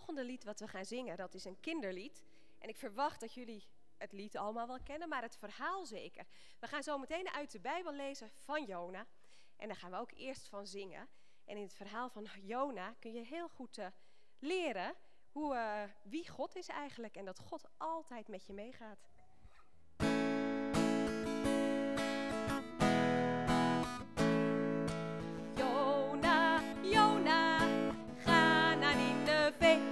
volgende lied wat we gaan zingen, dat is een kinderlied. En ik verwacht dat jullie het lied allemaal wel kennen, maar het verhaal zeker. We gaan zo meteen uit de Bijbel lezen van Jona. En daar gaan we ook eerst van zingen. En in het verhaal van Jona kun je heel goed uh, leren hoe, uh, wie God is eigenlijk. En dat God altijd met je meegaat.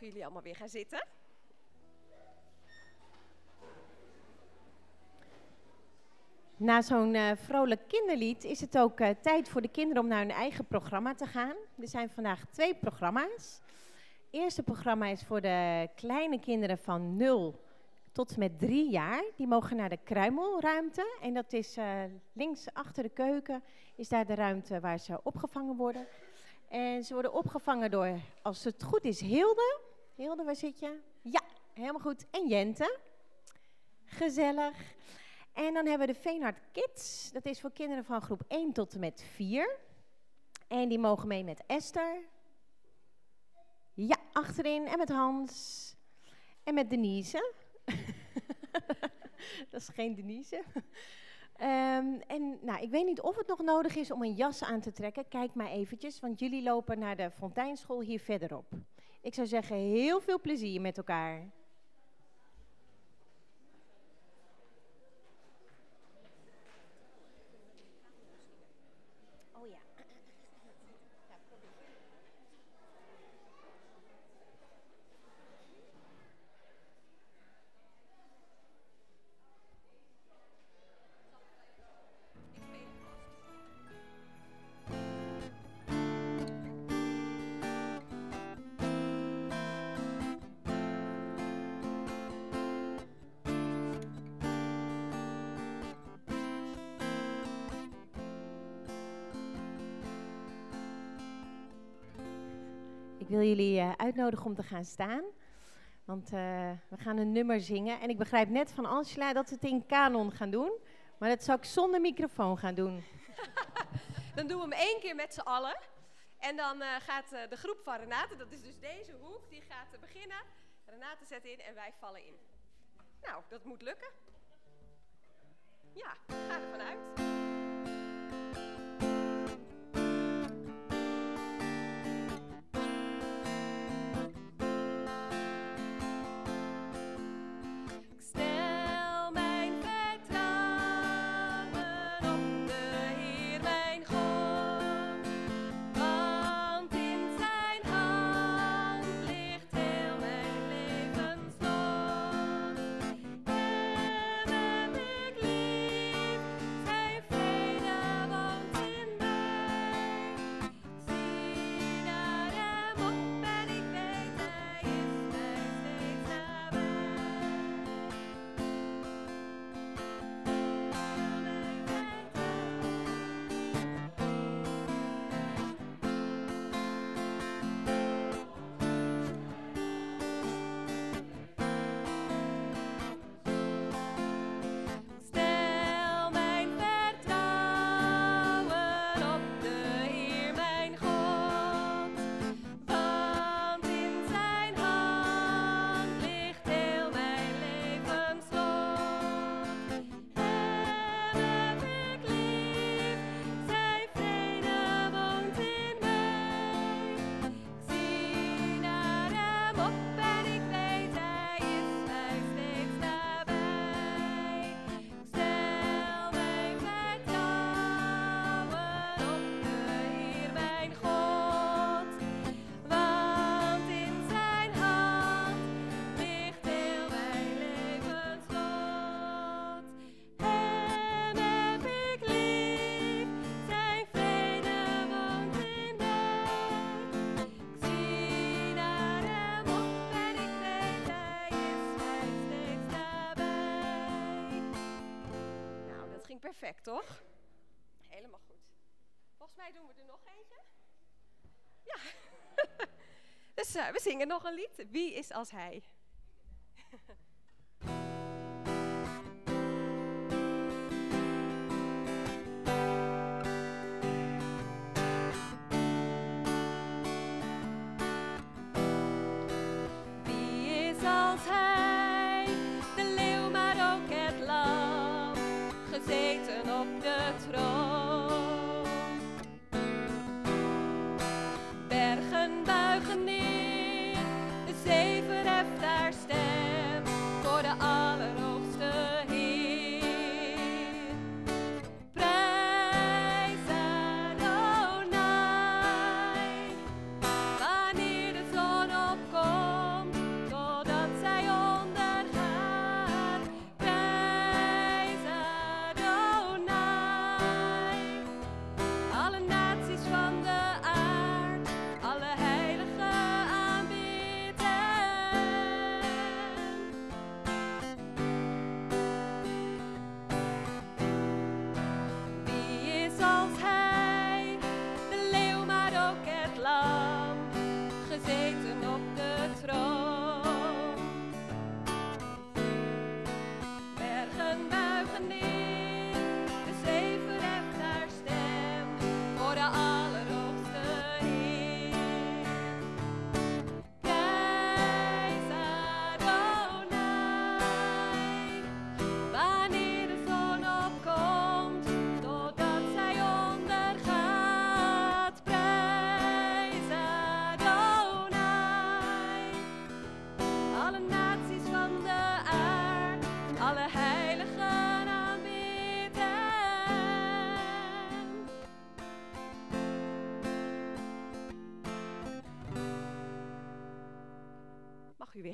Jullie allemaal weer gaan zitten? Na zo'n uh, vrolijk kinderlied is het ook uh, tijd voor de kinderen om naar hun eigen programma te gaan. Er zijn vandaag twee programma's. Het eerste programma is voor de kleine kinderen van 0 tot met 3 jaar. Die mogen naar de kruimelruimte. En dat is uh, links achter de keuken, is daar de ruimte waar ze opgevangen worden. En ze worden opgevangen door, als het goed is, Hilde. Hilde, waar zit je? Ja, helemaal goed. En Jente. Gezellig. En dan hebben we de Veenhard Kids. Dat is voor kinderen van groep 1 tot en met 4. En die mogen mee met Esther. Ja, achterin. En met Hans. En met Denise. Dat is geen Denise. Um, en nou, ik weet niet of het nog nodig is om een jas aan te trekken. Kijk maar eventjes, want jullie lopen naar de Fonteinschool hier verderop. Ik zou zeggen, heel veel plezier met elkaar. Uh, uitnodigen om te gaan staan. Want uh, we gaan een nummer zingen. En ik begrijp net van Angela dat we het in kanon gaan doen. Maar dat zou ik zonder microfoon gaan doen. dan doen we hem één keer met z'n allen. En dan uh, gaat de groep van Renate, dat is dus deze hoek, die gaat beginnen. Renate zet in en wij vallen in. Nou, dat moet lukken. Ja, ga ervan uit. Perfect, toch? Helemaal goed. Volgens mij doen we er nog eentje. Ja. dus uh, we zingen nog een lied. Wie is als hij?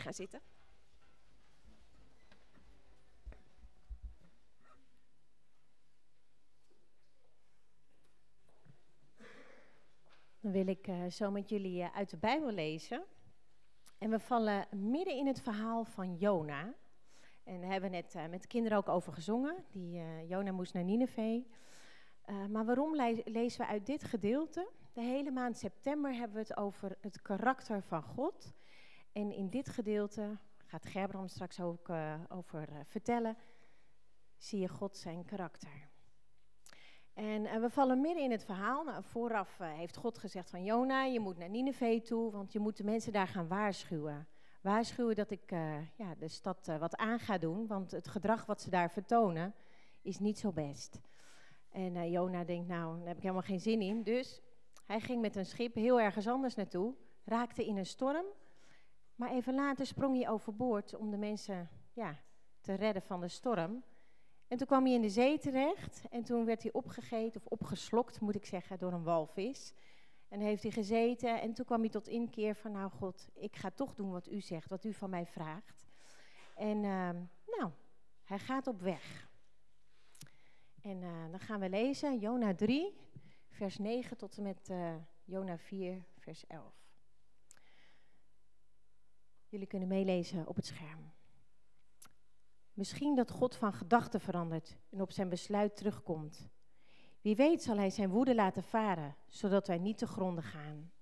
Gaan zitten. Dan wil ik uh, zo met jullie uh, uit de Bijbel lezen. En we vallen midden in het verhaal van Jona. En daar hebben we net uh, met de kinderen ook over gezongen. Die, Jona moest naar Nineveh. maar waarom le lezen we uit dit gedeelte? De hele maand september hebben we het over het karakter van God. En in dit gedeelte, gaat Gerbram straks ook uh, over uh, vertellen, zie je God zijn karakter. En uh, we vallen midden in het verhaal. Nou, vooraf heeft God gezegd van Jona, je moet naar Nineveh toe, want je moet de mensen daar gaan waarschuwen. Waarschuwen dat ik ja, de stad wat aan ga doen, want het gedrag wat ze daar vertonen is niet zo best. En Jona denkt, nou, daar heb ik helemaal geen zin in. Dus hij ging met een schip heel ergens anders naartoe, raakte in een storm maar even later sprong hij overboord om de mensen ja, te redden van de storm. En toen kwam hij in de zee terecht en toen werd hij opgegeten, of opgeslokt moet ik zeggen, door een walvis. En heeft hij gezeten en toen kwam hij tot inkeer van, nou God, ik ga toch doen wat u zegt, wat u van mij vraagt. En uh, nou, hij gaat op weg. En uh, dan gaan we lezen, Jona 3, vers 9 tot en met uh, Jona 4, vers 11. Jullie kunnen meelezen op het scherm. Misschien dat God van gedachten verandert en op zijn besluit terugkomt. Wie weet zal hij zijn woede laten varen, zodat wij niet te gronden gaan.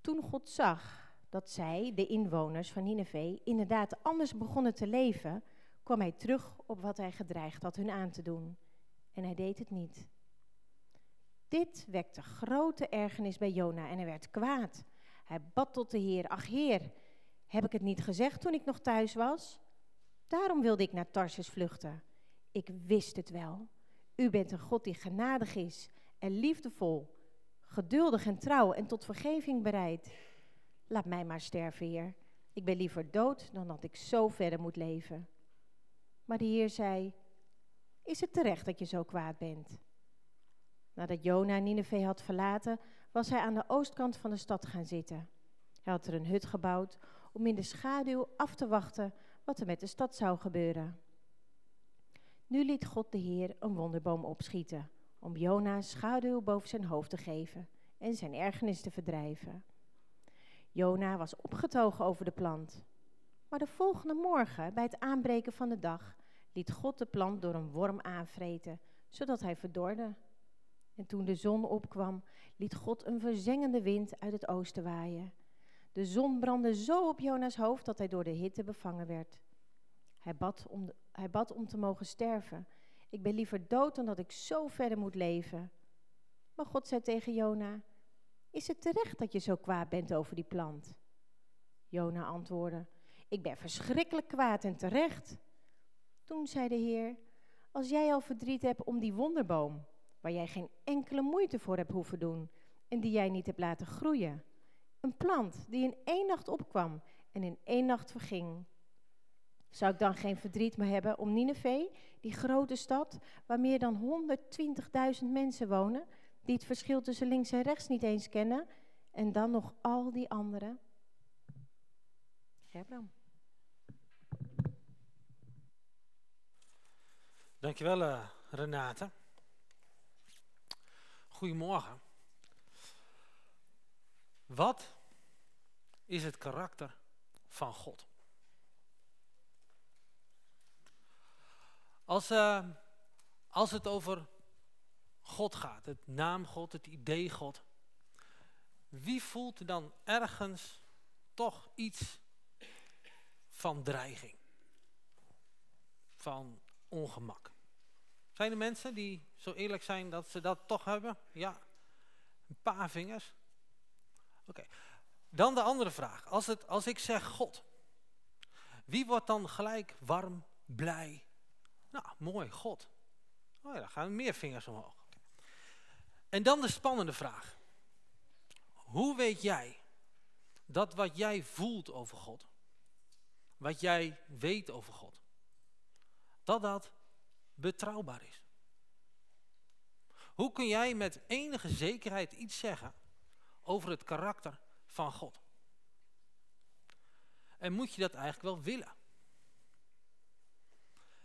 Toen God zag dat zij, de inwoners van Nineveh, inderdaad anders begonnen te leven, kwam hij terug op wat hij gedreigd had hun aan te doen. En hij deed het niet. Dit wekte grote ergernis bij Jona en hij werd kwaad. Hij bad tot de Heer, ach Heer, heb ik het niet gezegd toen ik nog thuis was? Daarom wilde ik naar Tarsus vluchten. Ik wist het wel. U bent een God die genadig is en liefdevol, geduldig en trouw en tot vergeving bereid. Laat mij maar sterven, Heer. Ik ben liever dood dan dat ik zo verder moet leven. Maar de Heer zei: Is het terecht dat je zo kwaad bent? Nadat Jona Nineveh had verlaten, was hij aan de oostkant van de stad gaan zitten. Hij had er een hut gebouwd om in de schaduw af te wachten wat er met de stad zou gebeuren. Nu liet God de Heer een wonderboom opschieten, om Jona schaduw boven zijn hoofd te geven en zijn ergernis te verdrijven. Jona was opgetogen over de plant. Maar de volgende morgen, bij het aanbreken van de dag, liet God de plant door een worm aanvreten, zodat hij verdorde. En toen de zon opkwam, liet God een verzengende wind uit het oosten waaien. De zon brandde zo op Jona's hoofd dat hij door de hitte bevangen werd. Hij bad om, hij bad om te mogen sterven. Ik ben liever dood dan dat ik zo verder moet leven. Maar God zei tegen Jona: Is het terecht dat je zo kwaad bent over die plant? Jona antwoordde: Ik ben verschrikkelijk kwaad en terecht. Toen zei de Heer: Als jij al verdriet hebt om die wonderboom, waar jij geen enkele moeite voor hebt hoeven doen en die jij niet hebt laten groeien, een plant die in één nacht opkwam en in één nacht verging. Zou ik dan geen verdriet meer hebben om Nineveh, die grote stad waar meer dan 120.000 mensen wonen, die het verschil tussen links en rechts niet eens kennen, en dan nog al die anderen? Gerbram. Dankjewel, uh, Renate. Goedemorgen. Wat is het karakter van God? Als, uh, als het over God gaat, het naam God, het idee God, wie voelt dan ergens toch iets van dreiging? Van ongemak? Zijn er mensen die zo eerlijk zijn dat ze dat toch hebben? Ja, een paar vingers. Oké, dan de andere vraag. Als, het, als ik zeg God, wie wordt dan gelijk warm, blij? Nou, mooi, God. Oh ja, dan gaan meer vingers omhoog. En dan de spannende vraag. Hoe weet jij dat wat jij voelt over God, wat jij weet over God, dat dat betrouwbaar is? Hoe kun jij met enige zekerheid iets zeggen over het karakter van God? En moet je dat eigenlijk wel willen?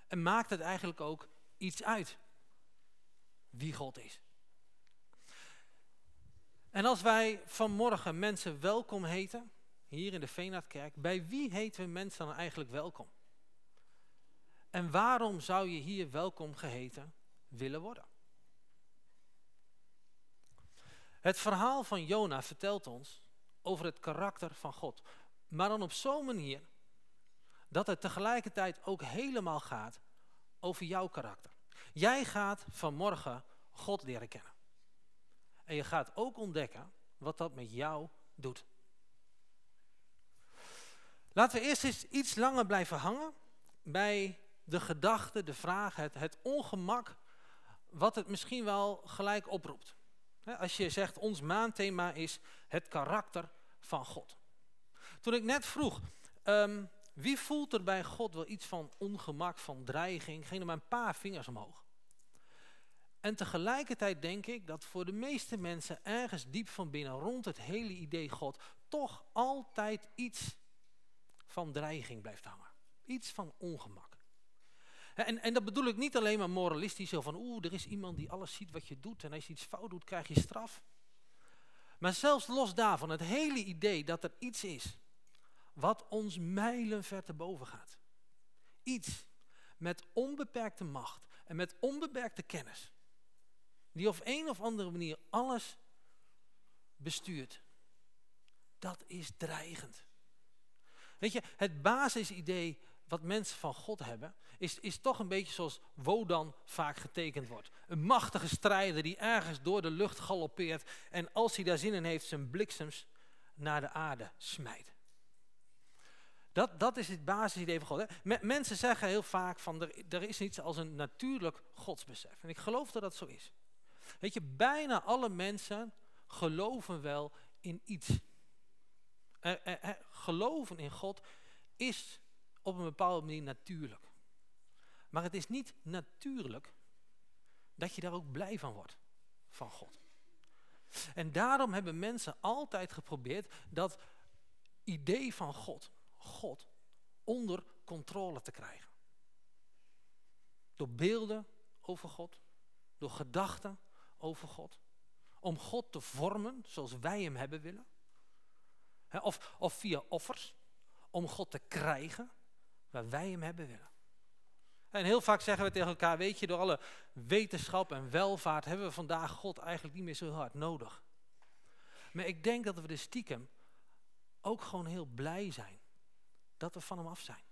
En maakt het eigenlijk ook iets uit wie God is? En als wij vanmorgen mensen welkom heten, hier in de Veenaardkerk, bij wie heten we mensen dan eigenlijk welkom? En waarom zou je hier welkom geheten willen worden? Het verhaal van Jona vertelt ons over het karakter van God. Maar dan op zo'n manier dat het tegelijkertijd ook helemaal gaat over jouw karakter. Jij gaat vanmorgen God leren kennen. En je gaat ook ontdekken wat dat met jou doet. Laten we eerst eens iets langer blijven hangen bij de gedachte, de vraag, het, het ongemak, wat het misschien wel gelijk oproept. Als je zegt, ons maandthema is het karakter van God. Toen ik net vroeg, ehm, wie voelt er bij God wel iets van ongemak, van dreiging, gingen maar een paar vingers omhoog. En tegelijkertijd denk ik dat voor de meeste mensen ergens diep van binnen rond het hele idee God toch altijd iets van dreiging blijft hangen. Iets van ongemak. En, en dat bedoel ik niet alleen maar moralistisch, zo van oeh, er is iemand die alles ziet wat je doet en als je iets fout doet krijg je straf. Maar zelfs los daarvan, het hele idee dat er iets is wat ons mijlenver te boven gaat. Iets met onbeperkte macht en met onbeperkte kennis. Die op een of andere manier alles bestuurt. Dat is dreigend. Weet je, het basisidee wat mensen van God hebben, is, is toch een beetje zoals Wodan vaak getekend wordt. Een machtige strijder die ergens door de lucht galoppeert en als hij daar zin in heeft zijn bliksems naar de aarde smijt. Dat, dat is het basisidee van God. Hè? Mensen zeggen heel vaak van er, is iets als een natuurlijk godsbesef. En ik geloof dat dat zo is. Weet je, bijna alle mensen geloven wel in iets. geloven in God is op een bepaalde manier natuurlijk. Maar het is niet natuurlijk dat je daar ook blij van wordt, van God. En daarom hebben mensen altijd geprobeerd dat idee van God, God, onder controle te krijgen. Door beelden over God, door gedachten over God. Om God te vormen zoals wij hem hebben willen. Of, of via offers, om God te krijgen waar wij hem hebben willen. En heel vaak zeggen we tegen elkaar, weet je, door alle wetenschap en welvaart hebben we vandaag God eigenlijk niet meer zo hard nodig. Maar ik denk dat we de stiekem ook gewoon heel blij zijn dat we van hem af zijn.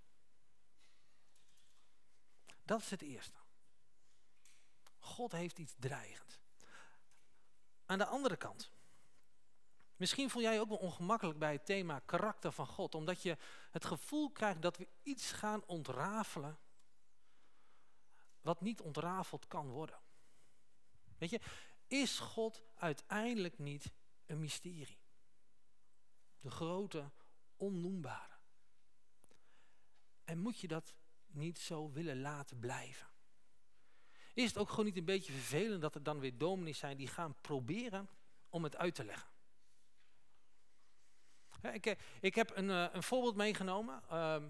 Dat is het eerste. God heeft iets dreigends. Aan de andere kant. Misschien voel jij je ook wel ongemakkelijk bij het thema karakter van God. Omdat je het gevoel krijgt dat we iets gaan ontrafelen. Wat niet ontrafeld kan worden. Weet je, is God uiteindelijk niet een mysterie? De grote, onnoembare. En moet je dat niet zo willen laten blijven? Is het ook gewoon niet een beetje vervelend dat er dan weer dominees zijn die gaan proberen om het uit te leggen? Ik, eh, ik heb een, eh, een voorbeeld meegenomen. Ehm,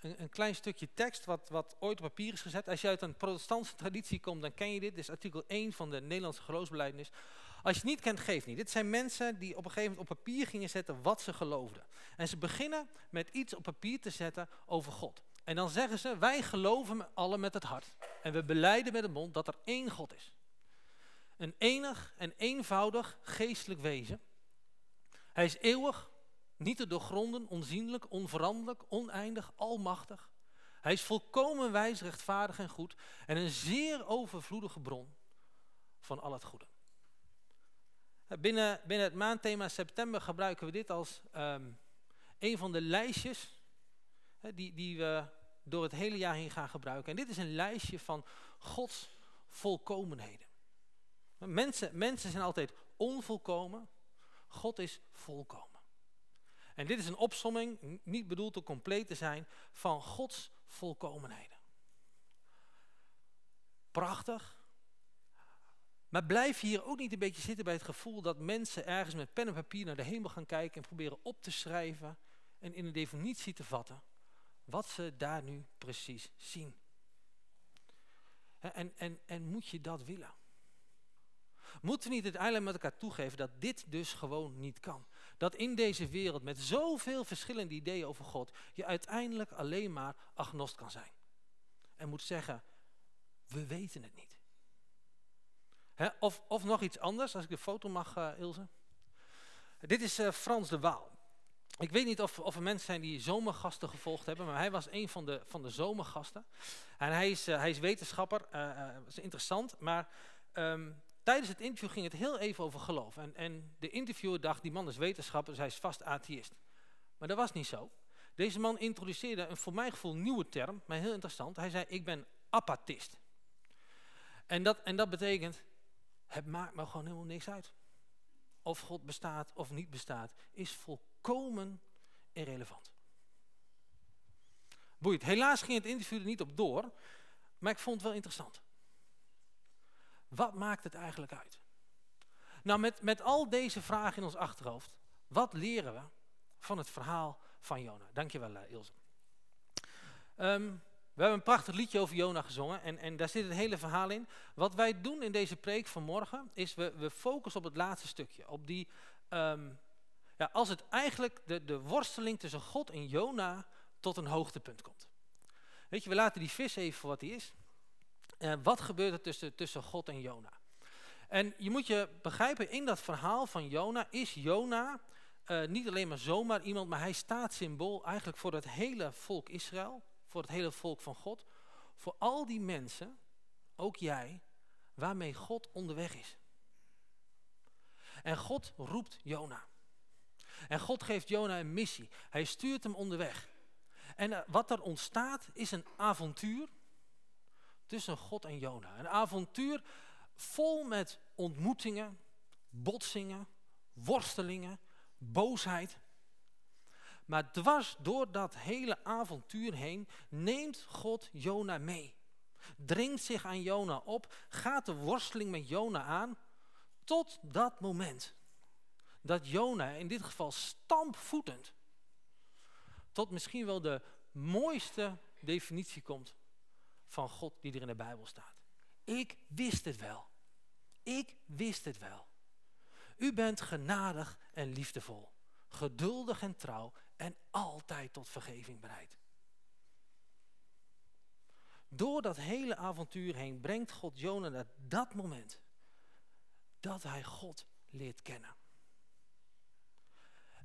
een, klein stukje tekst wat, wat ooit op papier is gezet. Als je uit een protestantse traditie komt, dan ken je dit. Dit is artikel 1 van de Nederlandse geloofsbelijdenis. Als je het niet kent, geeft niet. Dit zijn mensen die op een gegeven moment op papier gingen zetten wat ze geloofden. En ze beginnen met iets op papier te zetten over God. En dan zeggen ze, wij geloven alle met het hart. En we beleiden met de mond dat er één God is. Een enig en eenvoudig geestelijk wezen. Hij is eeuwig, niet te doorgronden, onzienlijk, onveranderlijk, oneindig, almachtig. Hij is volkomen wijs, rechtvaardig en goed. En een zeer overvloedige bron van al het goede. Binnen, binnen het maandthema september gebruiken we dit als um, een van de lijstjes die, die we door het hele jaar heen gaan gebruiken. En dit is een lijstje van Gods volkomenheden. Mensen, mensen zijn altijd onvolkomen, God is volkomen. En dit is een opsomming, niet bedoeld om compleet te zijn, van Gods volkomenheden. Prachtig. Maar blijf hier ook niet een beetje zitten bij het gevoel dat mensen ergens met pen en papier naar de hemel gaan kijken en proberen op te schrijven en in een definitie te vatten wat ze daar nu precies zien. En, en, en moet je dat willen? Moeten we niet uiteindelijk met elkaar toegeven dat dit dus gewoon niet kan? Dat in deze wereld met zoveel verschillende ideeën over God, je uiteindelijk alleen maar agnost kan zijn. En moet zeggen, we weten het niet. of, of nog iets anders, als ik de foto mag, uh, Ilse. Dit is uh, Frans de Waal. Ik weet niet of, of er mensen zijn die zomergasten gevolgd hebben, maar hij was een van de, van de zomergasten. En hij is, uh, hij is wetenschapper, dat is interessant, maar um, tijdens het interview ging het heel even over geloof. En, en de interviewer dacht, die man is wetenschapper, dus hij is vast atheïst. Maar dat was niet zo. Deze man introduceerde een voor mijn gevoel nieuwe term, maar heel interessant. Hij zei, ik ben apathist. En dat, en dat betekent, het maakt me gewoon helemaal niks uit. Of God bestaat of niet bestaat, is volkomen irrelevant. Boeit. Helaas ging het interview er niet op door, maar ik vond het wel interessant. Wat maakt het eigenlijk uit? Nou, met, met al deze vragen in ons achterhoofd, wat leren we van het verhaal van Jona? Dankjewel, uh, Ilse. Um, we hebben een prachtig liedje over Jona gezongen en, en daar zit het hele verhaal in. Wat wij doen in deze preek van morgen, is we, we focussen op het laatste stukje. Op die um, ja, als het eigenlijk de, de worsteling tussen God en Jona tot een hoogtepunt komt. Weet je, we laten die vis even voor wat hij is. Uh, wat gebeurt er tussen, tussen God en Jona? En je moet je begrijpen, in dat verhaal van Jona is Jona uh, niet alleen maar zomaar iemand, maar hij staat symbool eigenlijk voor het hele volk Israël, voor het hele volk van God, voor al die mensen, ook jij, waarmee God onderweg is. En God roept Jona. En God geeft Jona een missie. Hij stuurt hem onderweg. En eh, wat er ontstaat is een avontuur tussen God en Jona. Een avontuur vol met ontmoetingen, botsingen, worstelingen, boosheid. Maar dwars door dat hele avontuur heen neemt God Jona mee. Dringt zich aan Jona op, gaat de worsteling met Jona aan tot dat moment dat Jona in dit geval stampvoetend tot misschien wel de mooiste definitie komt van God die er in de Bijbel staat. Ik wist het wel. Ik wist het wel. U bent genadig en liefdevol, geduldig en trouw en altijd tot vergeving bereid. Door dat hele avontuur heen brengt God Jona naar dat moment dat hij God leert kennen.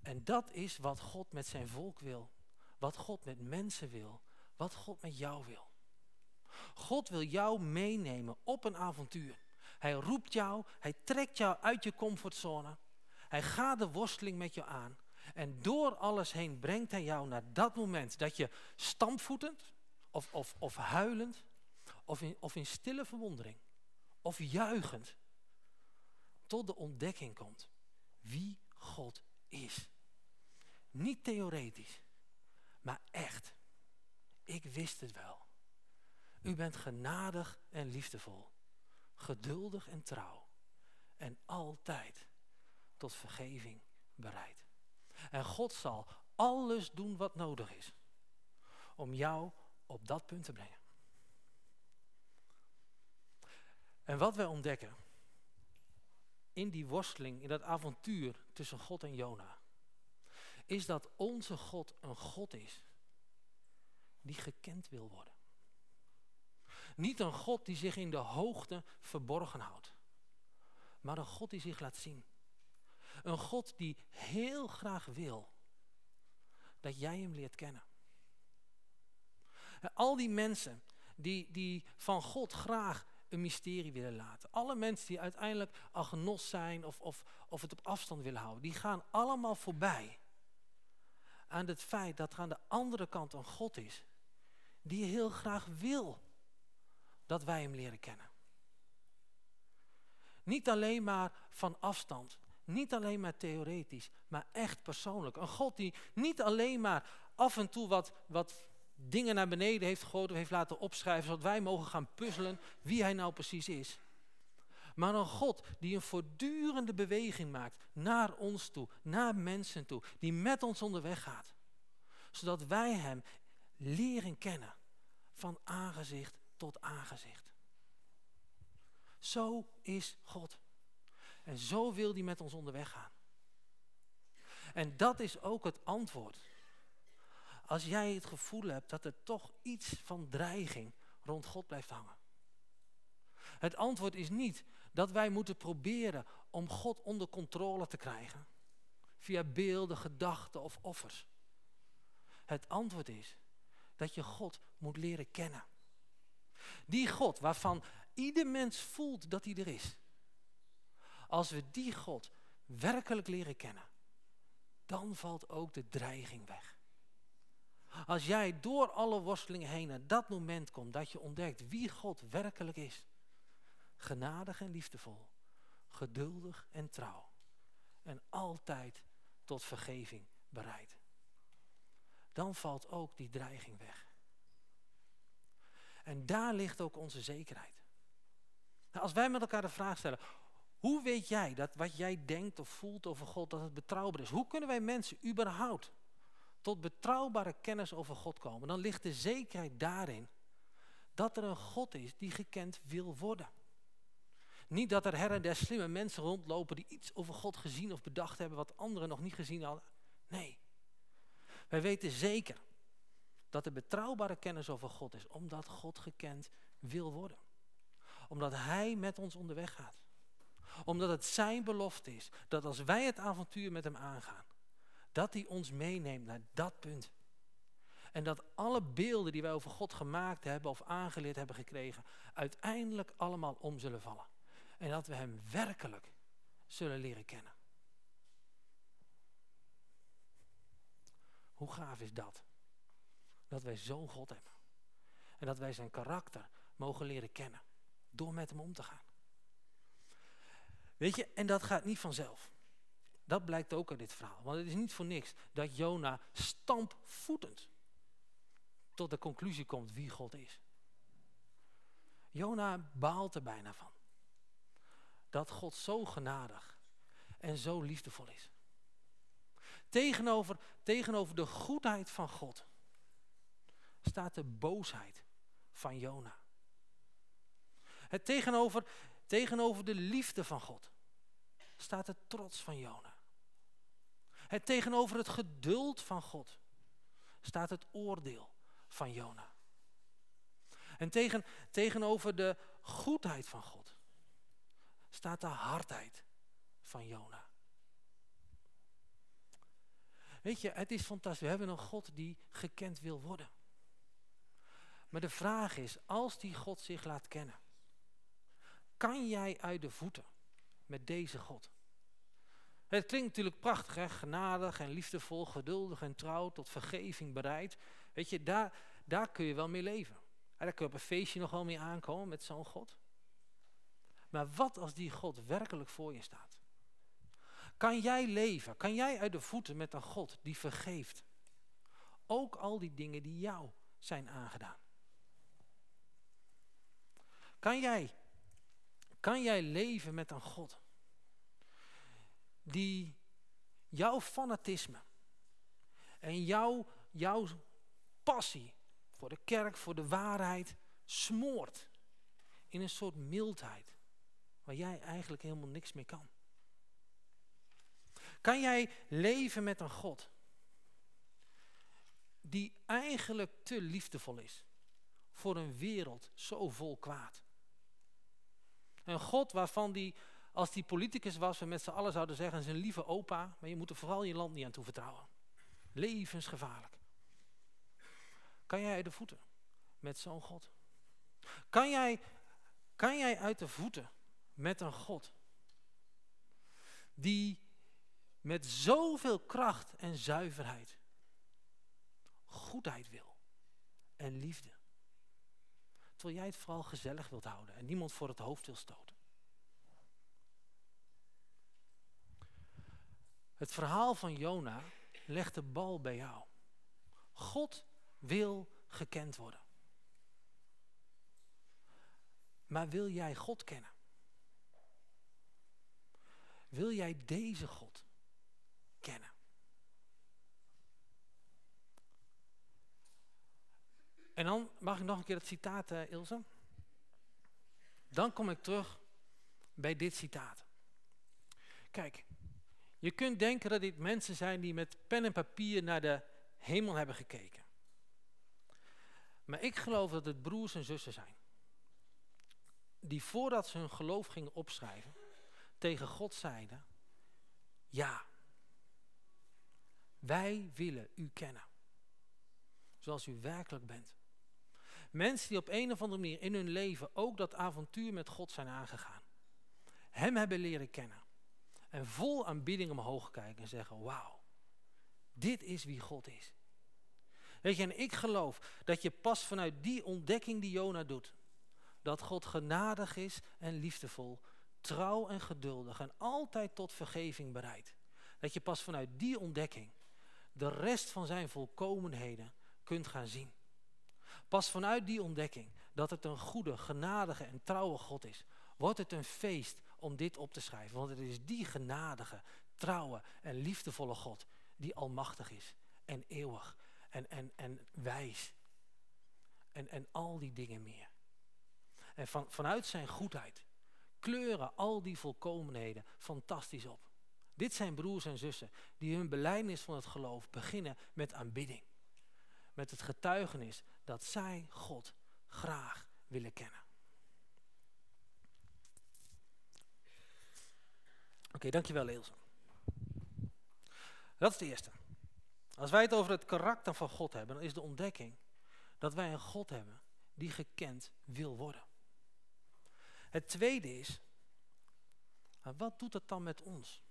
En dat is wat God met zijn volk wil. Wat God met mensen wil. Wat God met jou wil. God wil jou meenemen op een avontuur. Hij roept jou, hij trekt jou uit je comfortzone. Hij gaat de worsteling met je aan. En door alles heen brengt hij jou naar dat moment dat je stampvoetend of, of, of huilend of in, of in stille verwondering of juichend tot de ontdekking komt wie God is. Niet theoretisch, maar echt. Ik wist het wel. U bent genadig en liefdevol, geduldig en trouw en altijd tot vergeving bereid. En God zal alles doen wat nodig is om jou op dat punt te brengen. En wat wij ontdekken in die worsteling, in dat avontuur tussen God en Jona, is dat onze God een God is die gekend wil worden. Niet een God die zich in de hoogte verborgen houdt, maar een God die zich laat zien. Een God die heel graag wil dat jij hem leert kennen. Al die mensen die, die van God graag een mysterie willen laten. Alle mensen die uiteindelijk agnos zijn of, of, of het op afstand willen houden, die gaan allemaal voorbij aan het feit dat er aan de andere kant een God is die heel graag wil dat wij hem leren kennen. Niet alleen maar van afstand, niet alleen maar theoretisch, maar echt persoonlijk. Een God die niet alleen maar af en toe wat, wat dingen naar beneden heeft gegooid of heeft laten opschrijven, zodat wij mogen gaan puzzelen wie hij nou precies is. Maar een God die een voortdurende beweging maakt naar ons toe, naar mensen toe, die met ons onderweg gaat. Zodat wij hem leren kennen van aangezicht tot aangezicht. Zo is God. En zo wil hij met ons onderweg gaan. En dat is ook het antwoord. Als jij het gevoel hebt dat er toch iets van dreiging rond God blijft hangen. Het antwoord is niet dat wij moeten proberen om God onder controle te krijgen. Via beelden, gedachten of offers. Het antwoord is dat je God moet leren kennen. Die God waarvan ieder mens voelt dat hij er is. Als we die God werkelijk leren kennen, dan valt ook de dreiging weg. Als jij door alle worstelingen heen naar dat moment komt dat je ontdekt wie God werkelijk is. Genadig en liefdevol, geduldig en trouw en altijd tot vergeving bereid. Dan valt ook die dreiging weg. En daar ligt ook onze zekerheid. Nou, als wij met elkaar de vraag stellen, hoe weet jij dat wat jij denkt of voelt over God, dat het betrouwbaar is? Hoe kunnen wij mensen überhaupt tot betrouwbare kennis over God komen? Dan ligt de zekerheid daarin dat er een God is die gekend wil worden. Niet dat er her en der slimme mensen rondlopen die iets over God gezien of bedacht hebben wat anderen nog niet gezien hadden. Nee. Wij weten zeker dat er betrouwbare kennis over God is, omdat God gekend wil worden. Omdat Hij met ons onderweg gaat. Omdat het Zijn belofte is dat als wij het avontuur met Hem aangaan, dat Hij ons meeneemt naar dat punt. En dat alle beelden die wij over God gemaakt hebben of aangeleerd hebben gekregen, uiteindelijk allemaal om zullen vallen. En dat we Hem werkelijk zullen leren kennen. Hoe gaaf is dat? Dat wij zo'n God hebben. En dat wij zijn karakter mogen leren kennen. Door met hem om te gaan. Weet je, en dat gaat niet vanzelf. Dat blijkt ook uit dit verhaal. Want het is niet voor niks dat Jona stampvoetend tot de conclusie komt wie God is. Jona baalt er bijna van. Dat God zo genadig en zo liefdevol is. Tegenover, tegenover de goedheid van God staat de boosheid van Jona. Het tegenover, tegenover de liefde van God staat het trots van Jona. Het tegenover het geduld van God staat het oordeel van Jona. En tegen, tegenover de goedheid van God staat de hardheid van Jona. Weet je, het is fantastisch. We hebben een God die gekend wil worden. Maar de vraag is, als die God zich laat kennen, kan jij uit de voeten met deze God? Het klinkt natuurlijk prachtig, hè? genadig en liefdevol, geduldig en trouw, tot vergeving bereid. Weet je, daar, daar kun je wel mee leven. En daar kun je op een feestje nog wel mee aankomen met zo'n God. Maar wat als die God werkelijk voor je staat? Kan jij leven, kan jij uit de voeten met een God die vergeeft? Ook al die dingen die jou zijn aangedaan. Kan jij, kan jij leven met een God die jouw fanatisme en jouw, jouw passie voor de kerk, voor de waarheid, smoort in een soort mildheid waar jij eigenlijk helemaal niks mee kan? Kan jij leven met een God die eigenlijk te liefdevol is voor een wereld zo vol kwaad? Een God waarvan die, als die politicus was, we met z'n allen zouden zeggen, zijn lieve opa, maar je moet er vooral je land niet aan toe vertrouwen. Levensgevaarlijk. Kan jij uit de voeten met zo'n God? Kan jij, kan jij uit de voeten met een God die met zoveel kracht en zuiverheid goedheid wil en liefde. Terwijl jij het vooral gezellig wilt houden en niemand voor het hoofd wil stoten. Het verhaal van Jona legt de bal bij jou. God wil gekend worden. Maar wil jij God kennen? Wil jij deze God kennen? En dan mag ik nog een keer het citaat, uh, Ilse. Dan kom ik terug bij dit citaat. Kijk, je kunt denken dat dit mensen zijn die met pen en papier naar de hemel hebben gekeken. Maar ik geloof dat het broers en zussen zijn. Die voordat ze hun geloof gingen opschrijven, tegen God zeiden, ja, wij willen u kennen. Zoals u werkelijk bent. Mensen die op een of andere manier in hun leven ook dat avontuur met God zijn aangegaan. Hem hebben leren kennen. En vol aanbidding omhoog kijken en zeggen, wauw, dit is wie God is. Weet je, en ik geloof dat je pas vanuit die ontdekking die Jona doet, dat God genadig is en liefdevol, trouw en geduldig en altijd tot vergeving bereid. Dat je pas vanuit die ontdekking de rest van zijn volkomenheden kunt gaan zien. Pas vanuit die ontdekking dat het een goede, genadige en trouwe God is, wordt het een feest om dit op te schrijven. Want het is die genadige, trouwe en liefdevolle God die almachtig is en eeuwig en, en, en wijs. En, en al die dingen meer. En van, vanuit zijn goedheid kleuren al die volkomenheden fantastisch op. Dit zijn broers en zussen die hun belijdenis van het geloof beginnen met aanbidding. Met het getuigenis dat zij God graag willen kennen. Oké, dankjewel Ilse. Dat is de eerste. Als wij het over het karakter van God hebben, dan is de ontdekking dat wij een God hebben die gekend wil worden. Het tweede is, wat doet het dan met ons?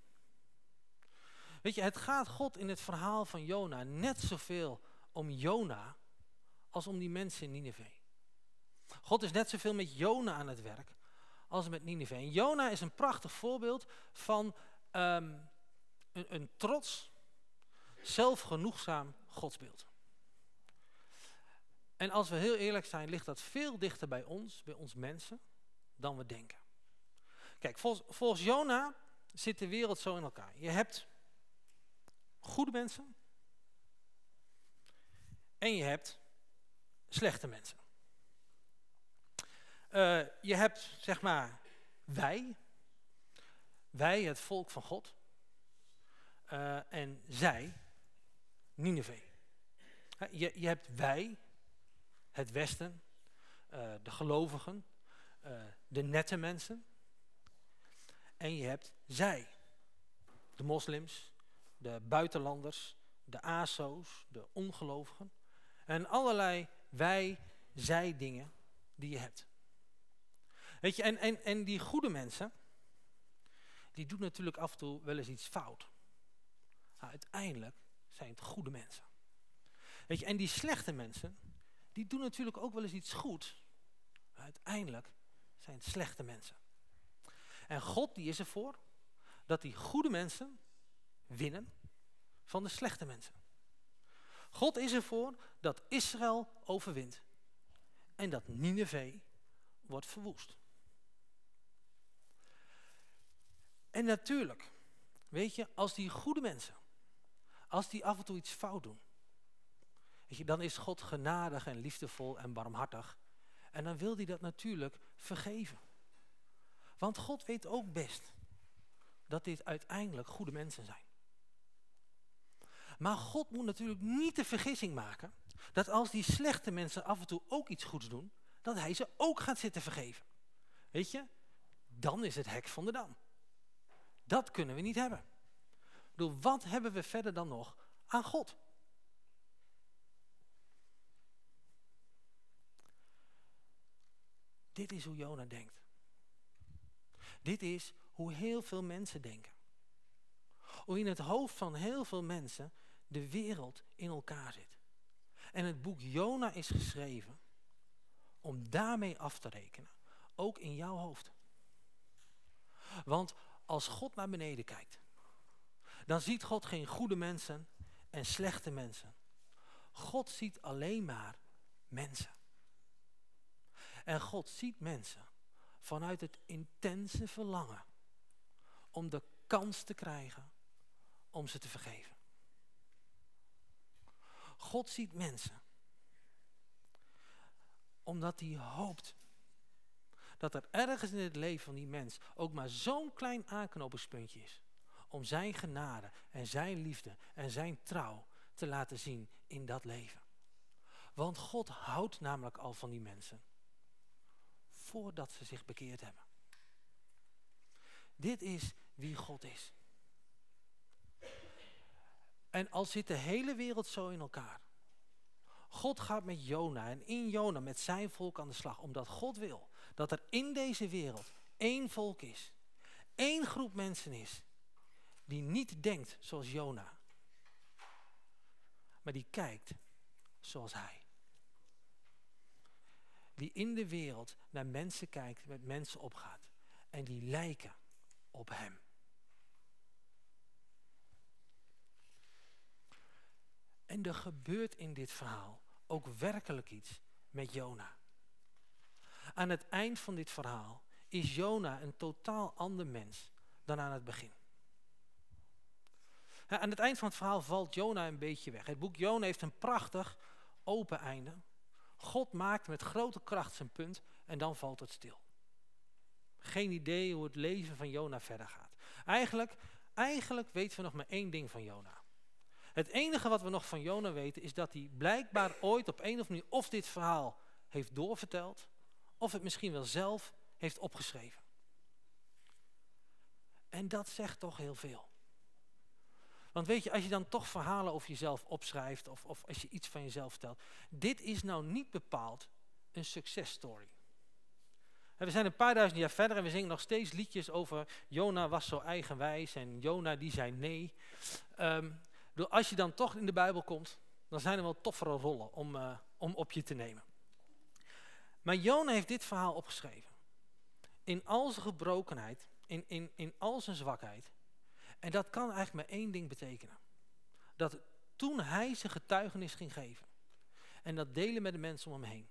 Weet je, het gaat God in het verhaal van Jona net zoveel om Jona als om die mensen in Nineveh. God is net zoveel met Jona aan het werk als met Nineveh. En Jona is een prachtig voorbeeld van ehm, een, een trots, zelfgenoegzaam godsbeeld. En als we heel eerlijk zijn, ligt dat veel dichter bij ons, bij ons mensen, dan we denken. Kijk, volgens, volgens Jona zit de wereld zo in elkaar. Je hebt goede mensen en je hebt slechte mensen. Uh, je hebt, zeg maar, wij, wij, het volk van God, uh, en zij, Nineveh. Je, je hebt wij, het Westen, eh, de gelovigen, de nette mensen. En je hebt zij, de moslims, de buitenlanders, de ASO's, de ongelovigen. En allerlei wij, zij dingen die je hebt. Weet je, en, en, en die goede mensen, die doen natuurlijk af en toe wel eens iets fout. Uiteindelijk zijn het goede mensen. Weet je, en die slechte mensen, die doen natuurlijk ook wel eens iets goed. Uiteindelijk zijn het slechte mensen. En God die is ervoor dat die goede mensen winnen van de slechte mensen. God is ervoor dat Israël overwint en dat Nineveh wordt verwoest. En natuurlijk, weet je, als die goede mensen, als die af en toe iets fout doen, weet je, dan is God genadig en liefdevol en barmhartig. En dan wil hij dat natuurlijk vergeven. Want God weet ook best dat dit uiteindelijk goede mensen zijn. Maar God moet natuurlijk niet de vergissing maken dat als die slechte mensen af en toe ook iets goeds doen, dat hij ze ook gaat zitten vergeven. Weet je, dan is het hek van de dam. Dat kunnen we niet hebben. Door wat hebben we verder dan nog aan God? Dit is hoe Jona denkt. Dit is hoe heel veel mensen denken. Hoe in het hoofd van heel veel mensen de wereld in elkaar zit. En het boek Jona is geschreven om daarmee af te rekenen. Ook in jouw hoofd. Want als God naar beneden kijkt, dan ziet God geen goede mensen en slechte mensen. God ziet alleen maar mensen. En God ziet mensen vanuit het intense verlangen om de kans te krijgen om ze te vergeven. God ziet mensen omdat hij hoopt dat er ergens in het leven van die mens ook maar zo'n klein aanknopingspuntje is. Om zijn genade en zijn liefde en zijn trouw te laten zien in dat leven. Want God houdt namelijk al van die mensen. Voordat ze zich bekeerd hebben. Dit is wie God is. En al zit de hele wereld zo in elkaar. God gaat met Jona en in Jona met zijn volk aan de slag. Omdat God wil dat er in deze wereld één volk is. één groep mensen is. Die niet denkt zoals Jona. Maar die kijkt zoals hij. Die in de wereld naar mensen kijkt, met mensen opgaat. En die lijken op hem. En er gebeurt in dit verhaal ook werkelijk iets met Jona. Aan het eind van dit verhaal is Jona een totaal ander mens dan aan het begin. Aan het eind van het verhaal valt Jona een beetje weg. Het boek Jona heeft een prachtig open einde. God maakt met grote kracht zijn punt en dan valt het stil. Geen idee hoe het leven van Jona verder gaat. Eigenlijk, eigenlijk weten we nog maar één ding van Jona. Het enige wat we nog van Jona weten is dat hij blijkbaar ooit op een of andere manier of dit verhaal heeft doorverteld, of het misschien wel zelf heeft opgeschreven. En dat zegt toch heel veel. Want weet je, als je dan toch verhalen over jezelf opschrijft, of, of als je iets van jezelf vertelt, dit is nou niet bepaald een successtory. We zijn een paar duizend jaar verder en we zingen nog steeds liedjes over Jona was zo eigenwijs en Jona die zei nee. Um, als je dan toch in de Bijbel komt, dan zijn er wel toffere rollen om, uh, om op je te nemen. Maar Jona heeft dit verhaal opgeschreven. In al zijn gebrokenheid, in, in, in al zijn zwakheid. En dat kan eigenlijk maar één ding betekenen. Dat toen hij zijn getuigenis ging geven. En dat delen met de mensen om hem heen.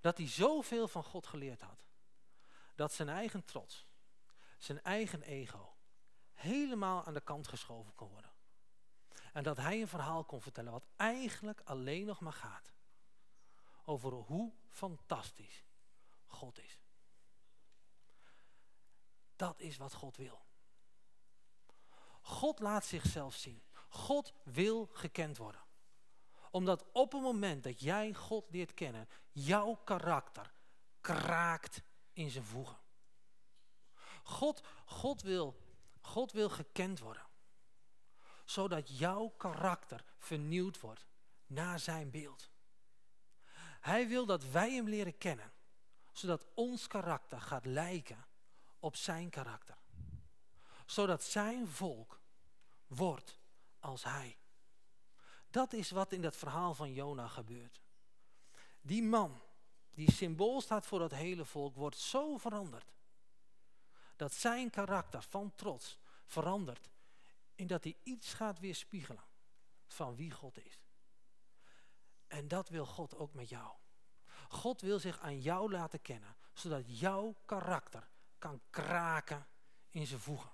Dat hij zoveel van God geleerd had. Dat zijn eigen trots, zijn eigen ego, helemaal aan de kant geschoven kon worden. En dat hij een verhaal kon vertellen wat eigenlijk alleen nog maar gaat over hoe fantastisch God is. Dat is wat God wil. God laat zichzelf zien. God wil gekend worden. Omdat op het moment dat jij God leert kennen, jouw karakter kraakt in zijn voegen. God, God, wil, God wil gekend worden. Zodat jouw karakter vernieuwd wordt naar zijn beeld. Hij wil dat wij hem leren kennen. Zodat ons karakter gaat lijken op zijn karakter. Zodat zijn volk wordt als hij. Dat is wat in dat verhaal van Jona gebeurt. Die man, die symbool staat voor het hele volk, wordt zo veranderd. Dat zijn karakter van trots verandert. In dat hij iets gaat weerspiegelen van wie God is. En dat wil God ook met jou. God wil zich aan jou laten kennen, zodat jouw karakter kan kraken in zijn voegen.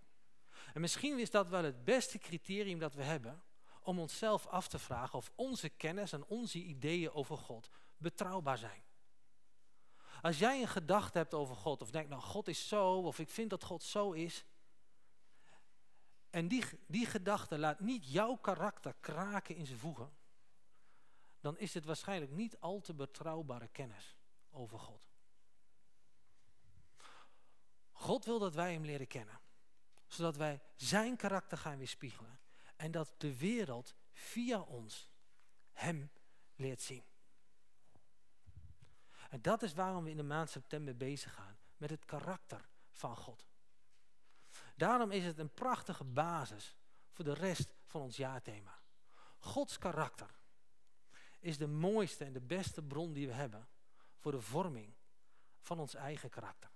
En misschien is dat wel het beste criterium dat we hebben om onszelf af te vragen of onze kennis en onze ideeën over God betrouwbaar zijn. Als jij een gedachte hebt over God of denkt, nou God is zo, of ik vind dat God zo is. En die, die gedachte laat niet jouw karakter kraken in zijn voegen. Dan is het waarschijnlijk niet al te betrouwbare kennis over God. God wil dat wij hem leren kennen. Zodat wij zijn karakter gaan weerspiegelen. En dat de wereld via ons hem leert zien. En dat is waarom we in de maand september bezig gaan met het karakter van God. Daarom is het een prachtige basis voor de rest van ons jaarthema. Gods karakter is de mooiste en de beste bron die we hebben voor de vorming van ons eigen karakter.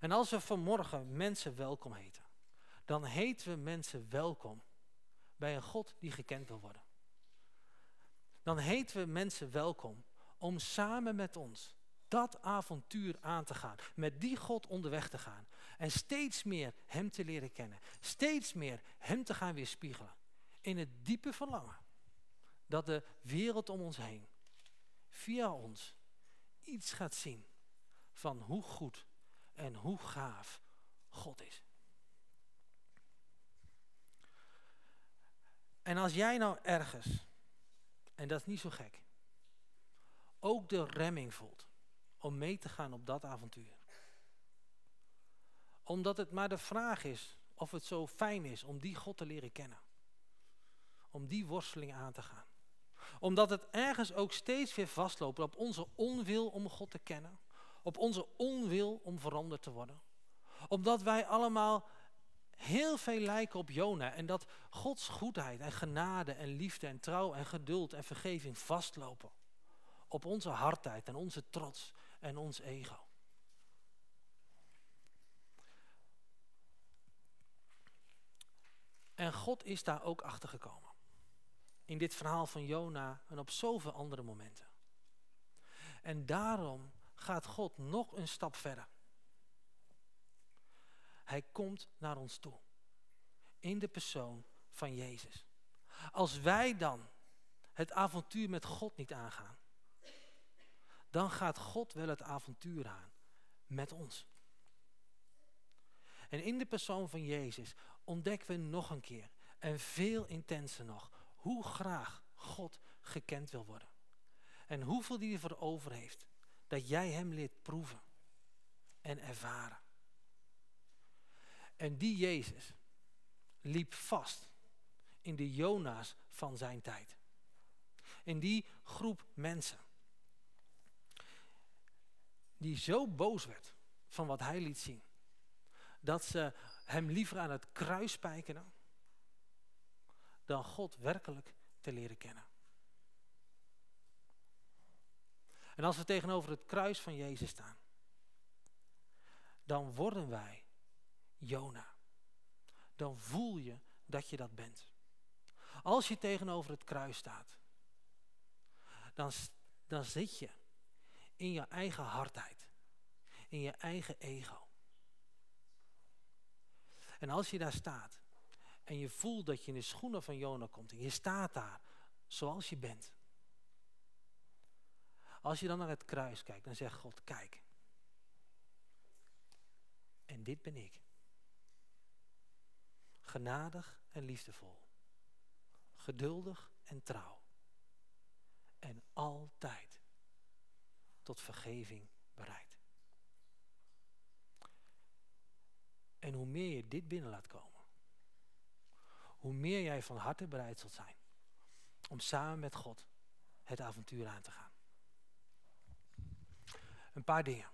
En als we vanmorgen mensen welkom heten, dan heten we mensen welkom bij een God die gekend wil worden. Dan heten we mensen welkom om samen met ons dat avontuur aan te gaan. Met die God onderweg te gaan. En steeds meer Hem te leren kennen. Steeds meer Hem te gaan weerspiegelen. In het diepe verlangen dat de wereld om ons heen, via ons, iets gaat zien van hoe goed en hoe gaaf God is. En als jij nou ergens, en dat is niet zo gek, ook de remming voelt om mee te gaan op dat avontuur. Omdat het maar de vraag is of het zo fijn is om die God te leren kennen. Om die worsteling aan te gaan. Omdat het ergens ook steeds weer vastloopt op onze onwil om God te kennen. Op onze onwil om veranderd te worden. Omdat wij allemaal heel veel lijken op Jona. En dat Gods goedheid en genade en liefde en trouw en geduld en vergeving vastlopen. Op onze hardheid en onze trots en ons ego. En God is daar ook achter gekomen. In dit verhaal van Jona en op zoveel andere momenten. En daarom gaat God nog een stap verder. Hij komt naar ons toe. In de persoon van Jezus. Als wij dan het avontuur met God niet aangaan, dan gaat God wel het avontuur aan met ons. En in de persoon van Jezus ontdekken we nog een keer en veel intenser nog hoe graag God gekend wil worden. En hoeveel die ervoor over heeft dat jij hem leert proeven en ervaren. En die Jezus liep vast in de Jona's van zijn tijd. In die groep mensen. Die zo boos werd van wat hij liet zien. Dat ze hem liever aan het kruis spijkeren. Dan God werkelijk te leren kennen. En als we tegenover het kruis van Jezus staan. Dan worden wij Jona. Dan voel je dat je dat bent. Als je tegenover het kruis staat, dan, dan zit je in je eigen hardheid, in je eigen ego. En als je daar staat en je voelt dat je in de schoenen van Jona komt en je staat daar zoals je bent. Als je dan naar het kruis kijkt, dan zegt God, kijk. En dit ben ik genadig en liefdevol, geduldig en trouw, altijd tot vergeving bereid. En hoe meer je dit binnen laat komen, hoe meer jij van harte bereid zult zijn om samen met God het avontuur aan te gaan. Een paar dingen.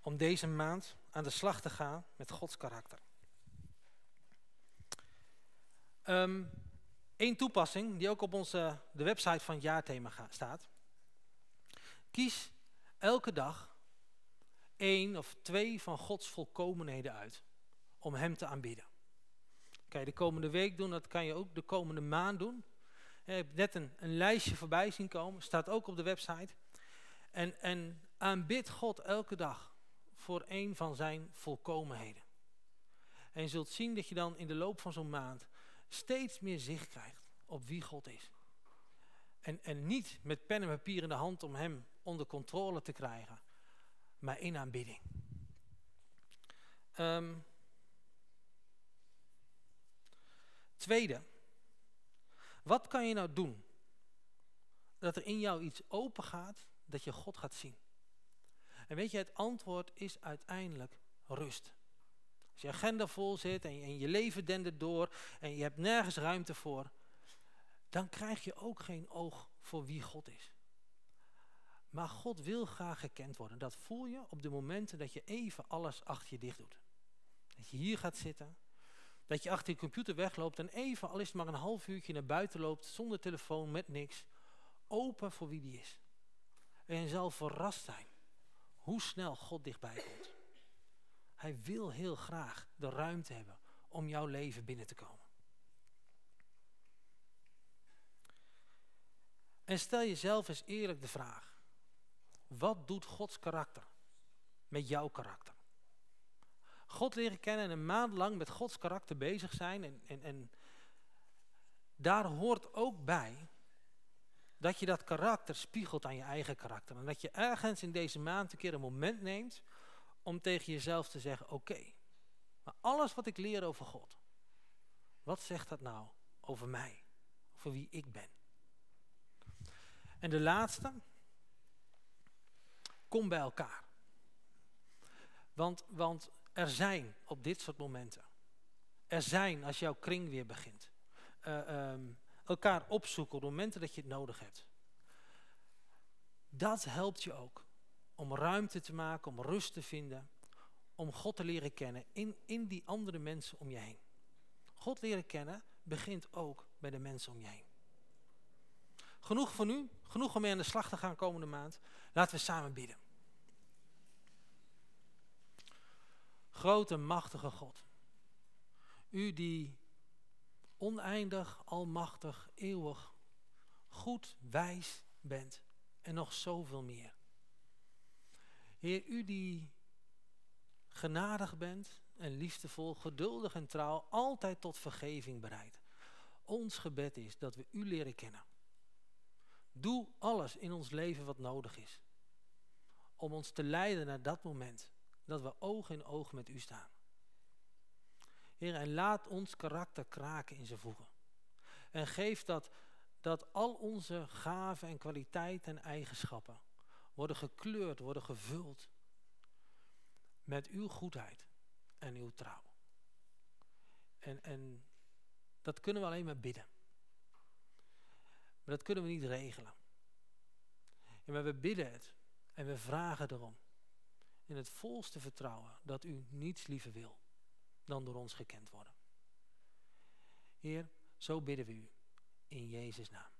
Om deze maand aan de slag te gaan met Gods karakter. Eén ehm, toepassing die ook op onze, de website van het jaarthema staat. Kies elke dag één of twee van Gods volkomenheden uit om Hem te aanbieden. Kan je de komende week doen, dat kan je ook de komende maand doen. Je hebt net een, een lijstje voorbij zien komen, staat ook op de website. En, en aanbid God elke dag voor een van zijn volkomenheden. En je zult zien dat je dan in de loop van zo'n maand steeds meer zicht krijgt op wie God is. En, en niet met pen en papier in de hand om hem onder controle te krijgen, maar in aanbidding. Ehm, tweede, wat kan je nou doen dat er in jou iets open gaat, dat je God gaat zien? En weet je, het antwoord is uiteindelijk rust. Als je agenda vol zit en je, en je leven dendert door en je hebt nergens ruimte voor, dan krijg je ook geen oog voor wie God is. Maar God wil graag gekend worden. Dat voel je op de momenten dat je even alles achter je dicht doet. Dat je hier gaat zitten, dat je achter je computer wegloopt en even, al is het maar een half uurtje naar buiten loopt, zonder telefoon, met niks, open voor wie die is. En je zal verrast zijn hoe snel God dichtbij komt. Hij wil heel graag de ruimte hebben om jouw leven binnen te komen. En stel jezelf eens eerlijk de vraag. Wat doet Gods karakter met jouw karakter? God leren kennen en een maand lang met Gods karakter bezig zijn. En, en, en daar hoort ook bij dat je dat karakter spiegelt aan je eigen karakter. En dat je ergens in deze maand een keer een moment neemt om tegen jezelf te zeggen, oké, maar alles wat ik leer over God, wat zegt dat nou over mij, over wie ik ben? En de laatste, kom bij elkaar. Want, want er zijn op dit soort momenten, er zijn als jouw kring weer begint, uh, um, elkaar opzoeken op momenten dat je het nodig hebt. Dat helpt je ook om ruimte te maken, om rust te vinden, om God te leren kennen in, in die andere mensen om je heen. God leren kennen begint ook bij de mensen om je heen. Genoeg voor nu, genoeg om mee aan de slag te gaan komende maand. Laten we samen bidden. Grote, machtige God. U die oneindig, almachtig, eeuwig, goed, wijs bent en nog zoveel meer. Heer, u die genadig bent en liefdevol, geduldig en trouw, altijd tot vergeving bereid. Ons gebed is dat we u leren kennen. Doe alles in ons leven wat nodig is. Om ons te leiden naar dat moment dat we oog in oog met u staan. Heer, en laat ons karakter kraken in zijn voegen. En geef dat, dat al onze gaven en kwaliteiten en eigenschappen worden gekleurd, worden gevuld met uw goedheid en uw trouw. En, en dat kunnen we alleen maar bidden. Dat kunnen we niet regelen. En maar we bidden het en we vragen erom. In het volste vertrouwen dat u niets liever wil dan door ons gekend worden. Heer, zo bidden we u. In Jezus' naam.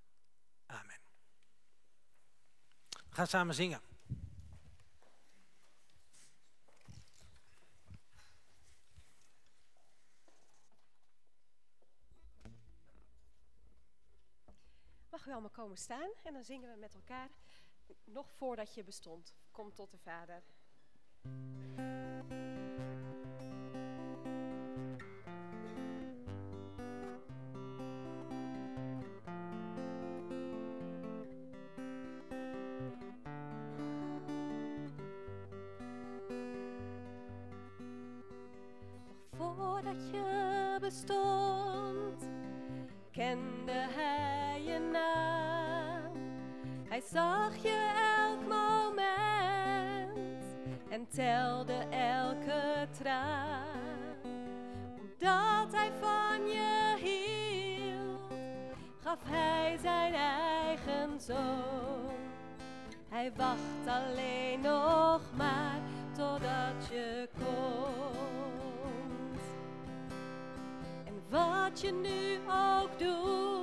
Amen. Gaan samen zingen. Mag u allemaal komen staan en dan zingen we met elkaar nog voordat je bestond. Kom tot de Vader. voordat je bestond, kende hij Hij zag je elk moment en telde elke traan. Omdat hij van je hield, gaf hij zijn eigen zoon. Hij wacht alleen nog maar totdat je komt. En wat je nu ook doet,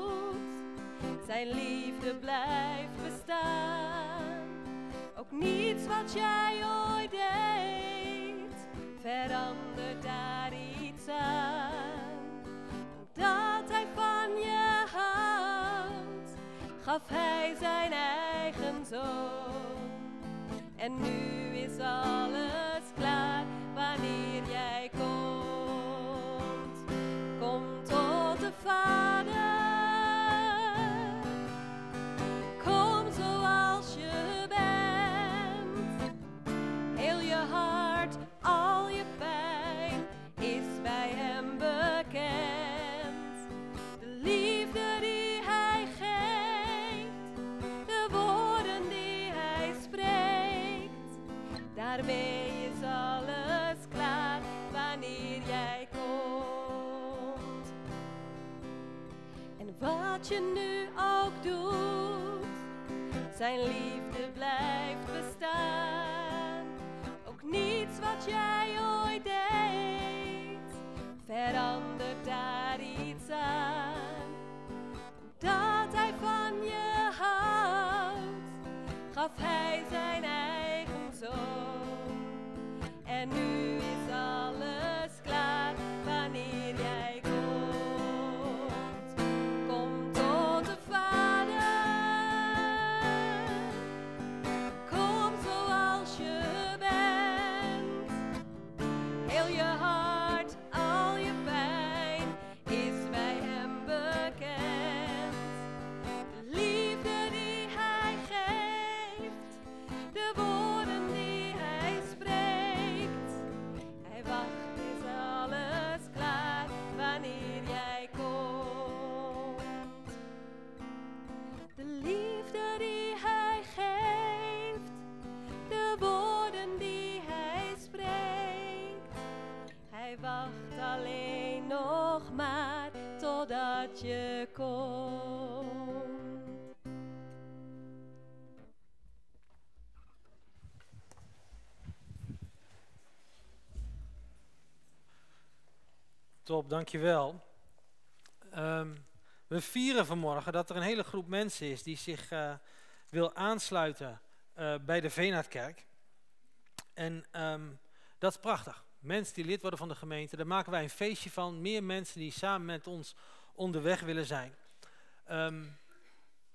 Niets wat jij ooit deed, verandert daar iets aan. Omdat hij van je houdt, gaf hij zijn eigen zoon. En nu is alles wat je nu ook doet, zijn liefde blijft bestaan. Ook niets wat jij Top, dankjewel. Ehm we vieren vanmorgen dat er een hele groep mensen is die zich eh, wil aansluiten eh, bij de Veenaardkerk. En ehm, dat is prachtig. Mensen die lid worden van de gemeente, daar maken wij een feestje van. Meer mensen die samen met ons onderweg willen zijn. Ehm,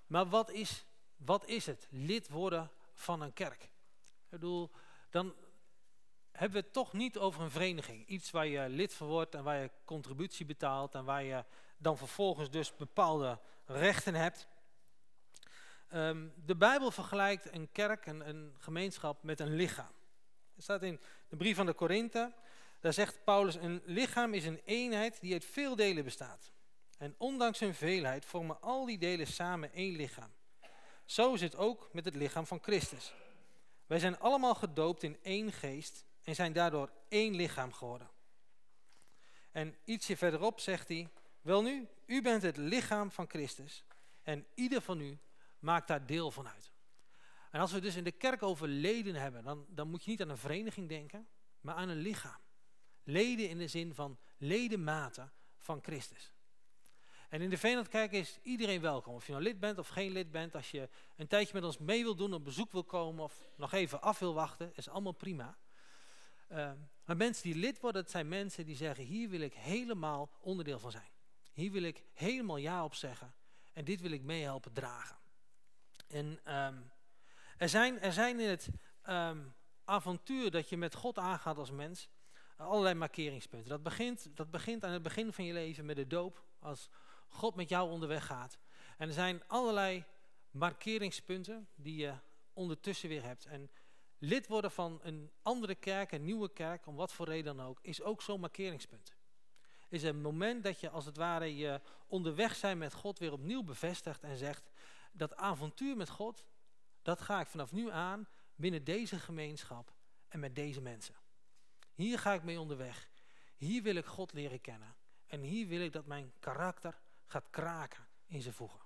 maar wat is, wat is het, lid worden van een kerk? Ik bedoel, dan hebben we het toch niet over een vereniging. Iets waar je lid van wordt en waar je contributie betaalt en waar je dan vervolgens dus bepaalde rechten hebt. Ehm, de Bijbel vergelijkt een kerk, een, een gemeenschap met een lichaam. Er staat in de brief van de Korinthe, daar zegt Paulus, een lichaam is een eenheid die uit veel delen bestaat. En ondanks hun veelheid vormen al die delen samen één lichaam. Zo is het ook met het lichaam van Christus. Wij zijn allemaal gedoopt in één geest en zijn daardoor één lichaam geworden. En ietsje verderop zegt hij, welnu, u bent het lichaam van Christus en ieder van u maakt daar deel van uit. En als we dus in de kerk over leden hebben, dan, dan moet je niet aan een vereniging denken, maar aan een lichaam. Leden in de zin van ledematen van Christus. En in de Veenlandkerk is iedereen welkom. Of je nou lid bent of geen lid bent. Als je een tijdje met ons mee wil doen, op bezoek wil komen of nog even af wil wachten, is allemaal prima. Uh, maar mensen die lid worden, dat zijn mensen die zeggen, hier wil ik helemaal onderdeel van zijn. Hier wil ik helemaal ja op zeggen. En dit wil ik meehelpen dragen. En um, er, zijn, er zijn in het um, avontuur dat je met God aangaat als mens, allerlei markeringspunten. Dat begint, dat begint aan het begin van je leven met de doop, als God met jou onderweg gaat. En er zijn allerlei markeringspunten die je ondertussen weer hebt. En lid worden van een andere kerk, een nieuwe kerk, om wat voor reden dan ook, is ook zo'n markeringspunt. Is een moment dat je als het ware je onderweg zijn met God weer opnieuw bevestigt en zegt, dat avontuur met God, dat ga ik vanaf nu aan binnen deze gemeenschap en met deze mensen. Hier ga ik mee onderweg. Hier wil ik God leren kennen. En hier wil ik dat mijn karakter gaat kraken in zijn voegen.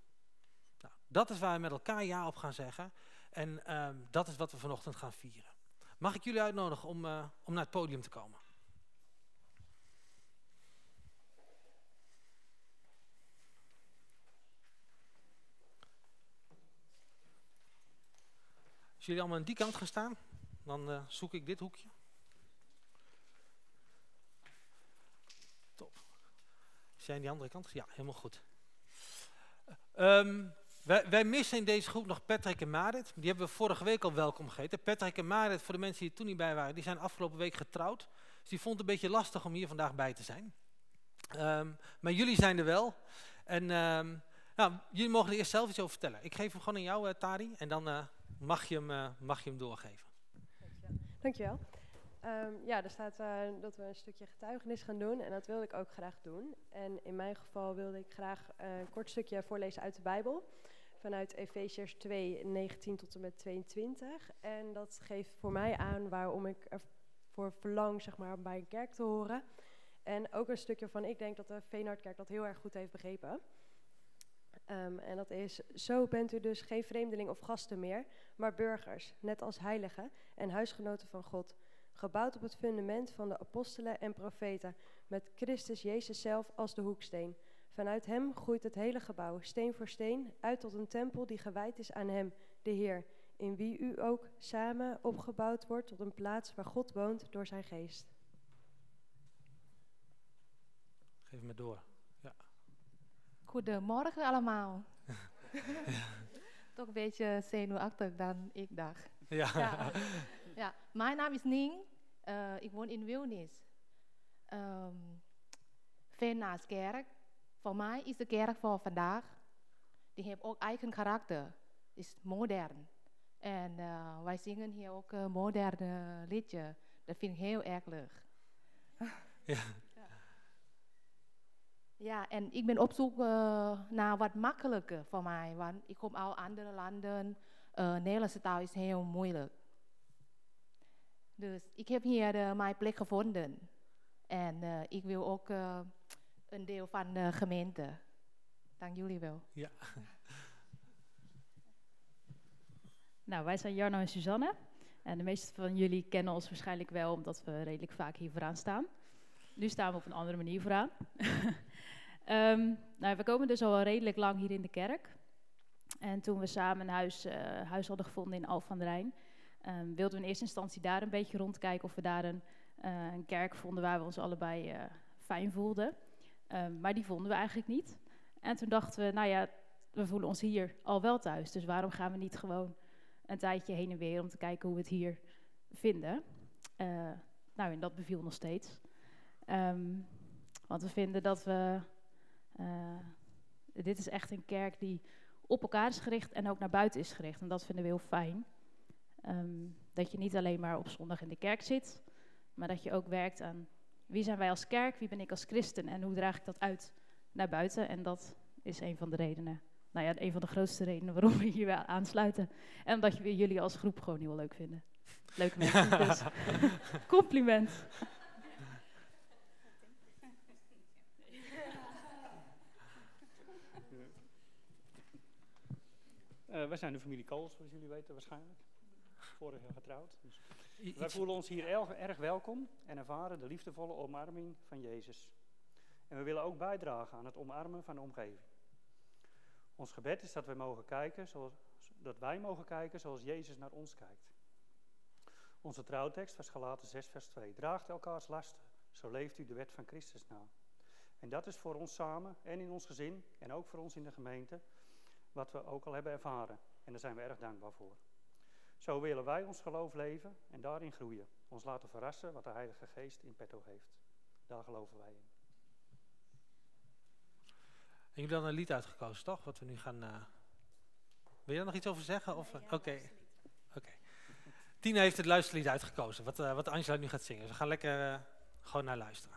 Nou, dat is waar we met elkaar ja op gaan zeggen. En ehm, dat is wat we vanochtend gaan vieren. Mag ik jullie uitnodigen om, uh, om naar het podium te komen? Als jullie allemaal aan die kant gaan staan, dan uh, zoek ik dit hoekje. Top. Zijn die andere kant? Ja, helemaal goed. Um, wij, wij, missen in deze groep nog Patrick en Marit. Die hebben we vorige week al welkom geheten. Patrick en Marit, voor de mensen die er toen niet bij waren, die zijn afgelopen week getrouwd. Dus die vond het een beetje lastig om hier vandaag bij te zijn. Um, maar jullie zijn er wel. En um, nou, jullie mogen er eerst zelf iets over vertellen. Ik geef hem gewoon aan jou, uh, Tari, en dan uh, mag, je hem, uh, mag je hem doorgeven. Dankjewel. Um, ja, er staat dat we een stukje getuigenis gaan doen en dat wilde ik ook graag doen. En in mijn geval wilde ik graag een kort stukje voorlezen uit de Bijbel. Vanuit Efesiërs 2, 19 tot en met 22. En dat geeft voor mij aan waarom ik ervoor verlang zeg maar, om bij een kerk te horen. En ook een stukje van, ik denk dat de Veenhardkerk dat heel erg goed heeft begrepen. Um, en dat is, zo bent u dus geen vreemdeling of gasten meer, maar burgers, net als heiligen en huisgenoten van God gebouwd op het fundament van de apostelen en profeten, met Christus Jezus zelf als de hoeksteen. Vanuit hem groeit het hele gebouw, steen voor steen, uit tot een tempel die gewijd is aan hem, de Heer, in wie u ook samen opgebouwd wordt tot een plaats waar God woont door zijn geest. Geef me door. Ja. Goedemorgen allemaal. ja. Toch een beetje zenuwachtig dan ik dacht. Ja. ja. Ja, mijn naam is Ning. Uh, ik woon in Wilnis. Um, Veenaaskerk. Voor mij is de kerk van vandaag. Die heeft ook eigen karakter. Is modern. En uh, wij zingen hier ook een moderne liedje. Dat vind ik heel erg leuk. Ja. ja. En ik ben op zoek uh, naar wat makkelijker voor mij. Want ik kom uit andere landen. Uh, Nederlandse taal is heel moeilijk. Dus ik heb hier uh, mijn plek gevonden. En ik wil ook een deel van de gemeente. Dank jullie wel. Ja. Nou, wij zijn Jarno en Suzanne. En de meeste van jullie kennen ons waarschijnlijk wel, omdat we redelijk vaak hier vooraan staan. Nu staan we op een andere manier vooraan. um, nou, we komen dus al redelijk lang hier in de kerk. En toen we samen een huis, huis hadden gevonden in Al van der Rijn... Um, wilden we in eerste instantie daar een beetje rondkijken of we daar een, uh, een kerk vonden waar we ons allebei uh, fijn voelden. Um, maar die vonden we eigenlijk niet. En toen dachten we, nou ja, we voelen ons hier al wel thuis. Dus waarom gaan we niet gewoon een tijdje heen en weer om te kijken hoe we het hier vinden? Uh, nou, en dat beviel nog steeds. Um, want we vinden dat we. dit is echt een kerk die op elkaar is gericht en ook naar buiten is gericht. En dat vinden we heel fijn. Um, dat je niet alleen maar op zondag in de kerk zit, maar dat je ook werkt aan wie zijn wij als kerk, wie ben ik als christen en hoe draag ik dat uit naar buiten. En dat is een van de redenen, nou ja, een van de grootste redenen waarom we hier wel aansluiten. En omdat we jullie als groep gewoon heel leuk vinden. Leuke mensen, ja. dus compliment. Uh, wij zijn de familie Kools, zoals jullie weten waarschijnlijk vorig jaar getrouwd. Dus wij voelen ons hier erg, erg welkom en ervaren de liefdevolle omarming van Jezus. En we willen ook bijdragen aan het omarmen van de omgeving. Ons gebed is dat wij mogen kijken zoals, dat wij mogen kijken zoals Jezus naar ons kijkt. Onze trouwtekst was Galaten 6 vers 2. Draagt elkaars lasten, zo leeft u de wet van Christus na. En dat is voor ons samen en in ons gezin en ook voor ons in de gemeente wat we ook al hebben ervaren. En daar zijn we erg dankbaar voor. Zo willen wij ons geloof leven en daarin groeien. Ons laten verrassen wat de Heilige Geest in petto heeft. Daar geloven wij in. En jullie hebben dan een lied uitgekozen, toch? Wat we nu gaan... Uh... Wil je daar nog iets over zeggen? Of... Nee, Oké. Okay. Okay. Tina heeft het luisterlied uitgekozen, wat, uh, wat Angela nu gaat zingen. Dus we gaan lekker uh, gewoon naar luisteren.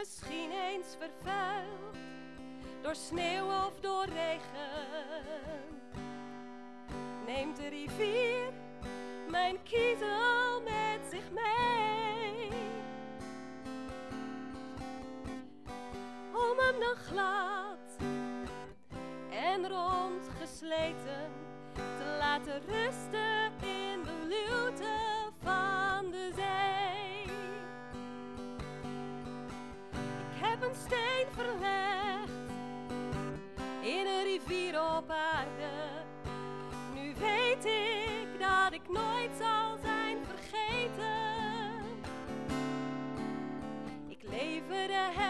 Misschien eens vervuild door sneeuw of door regen. Neemt de rivier mijn kiezel met zich mee. Om hem dan glad en rondgesleten te laten rusten in de luwte van de zee. Een steen verlegd in een rivier op aarde. Nu weet ik dat ik nooit zal zijn vergeten. Ik leverde het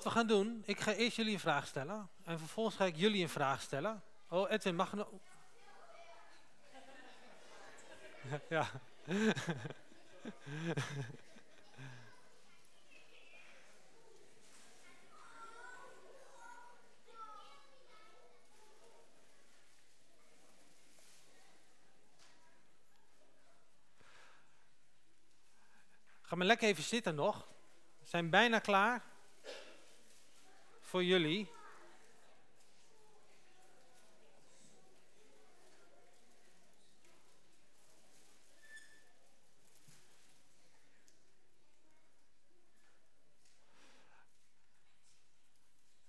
Wat we gaan doen, ik ga eerst jullie een vraag stellen. En vervolgens ga ik jullie een vraag stellen. Oh, Edwin, mag nog... Ja. Ga maar lekker even zitten nog. We zijn bijna klaar voor jullie.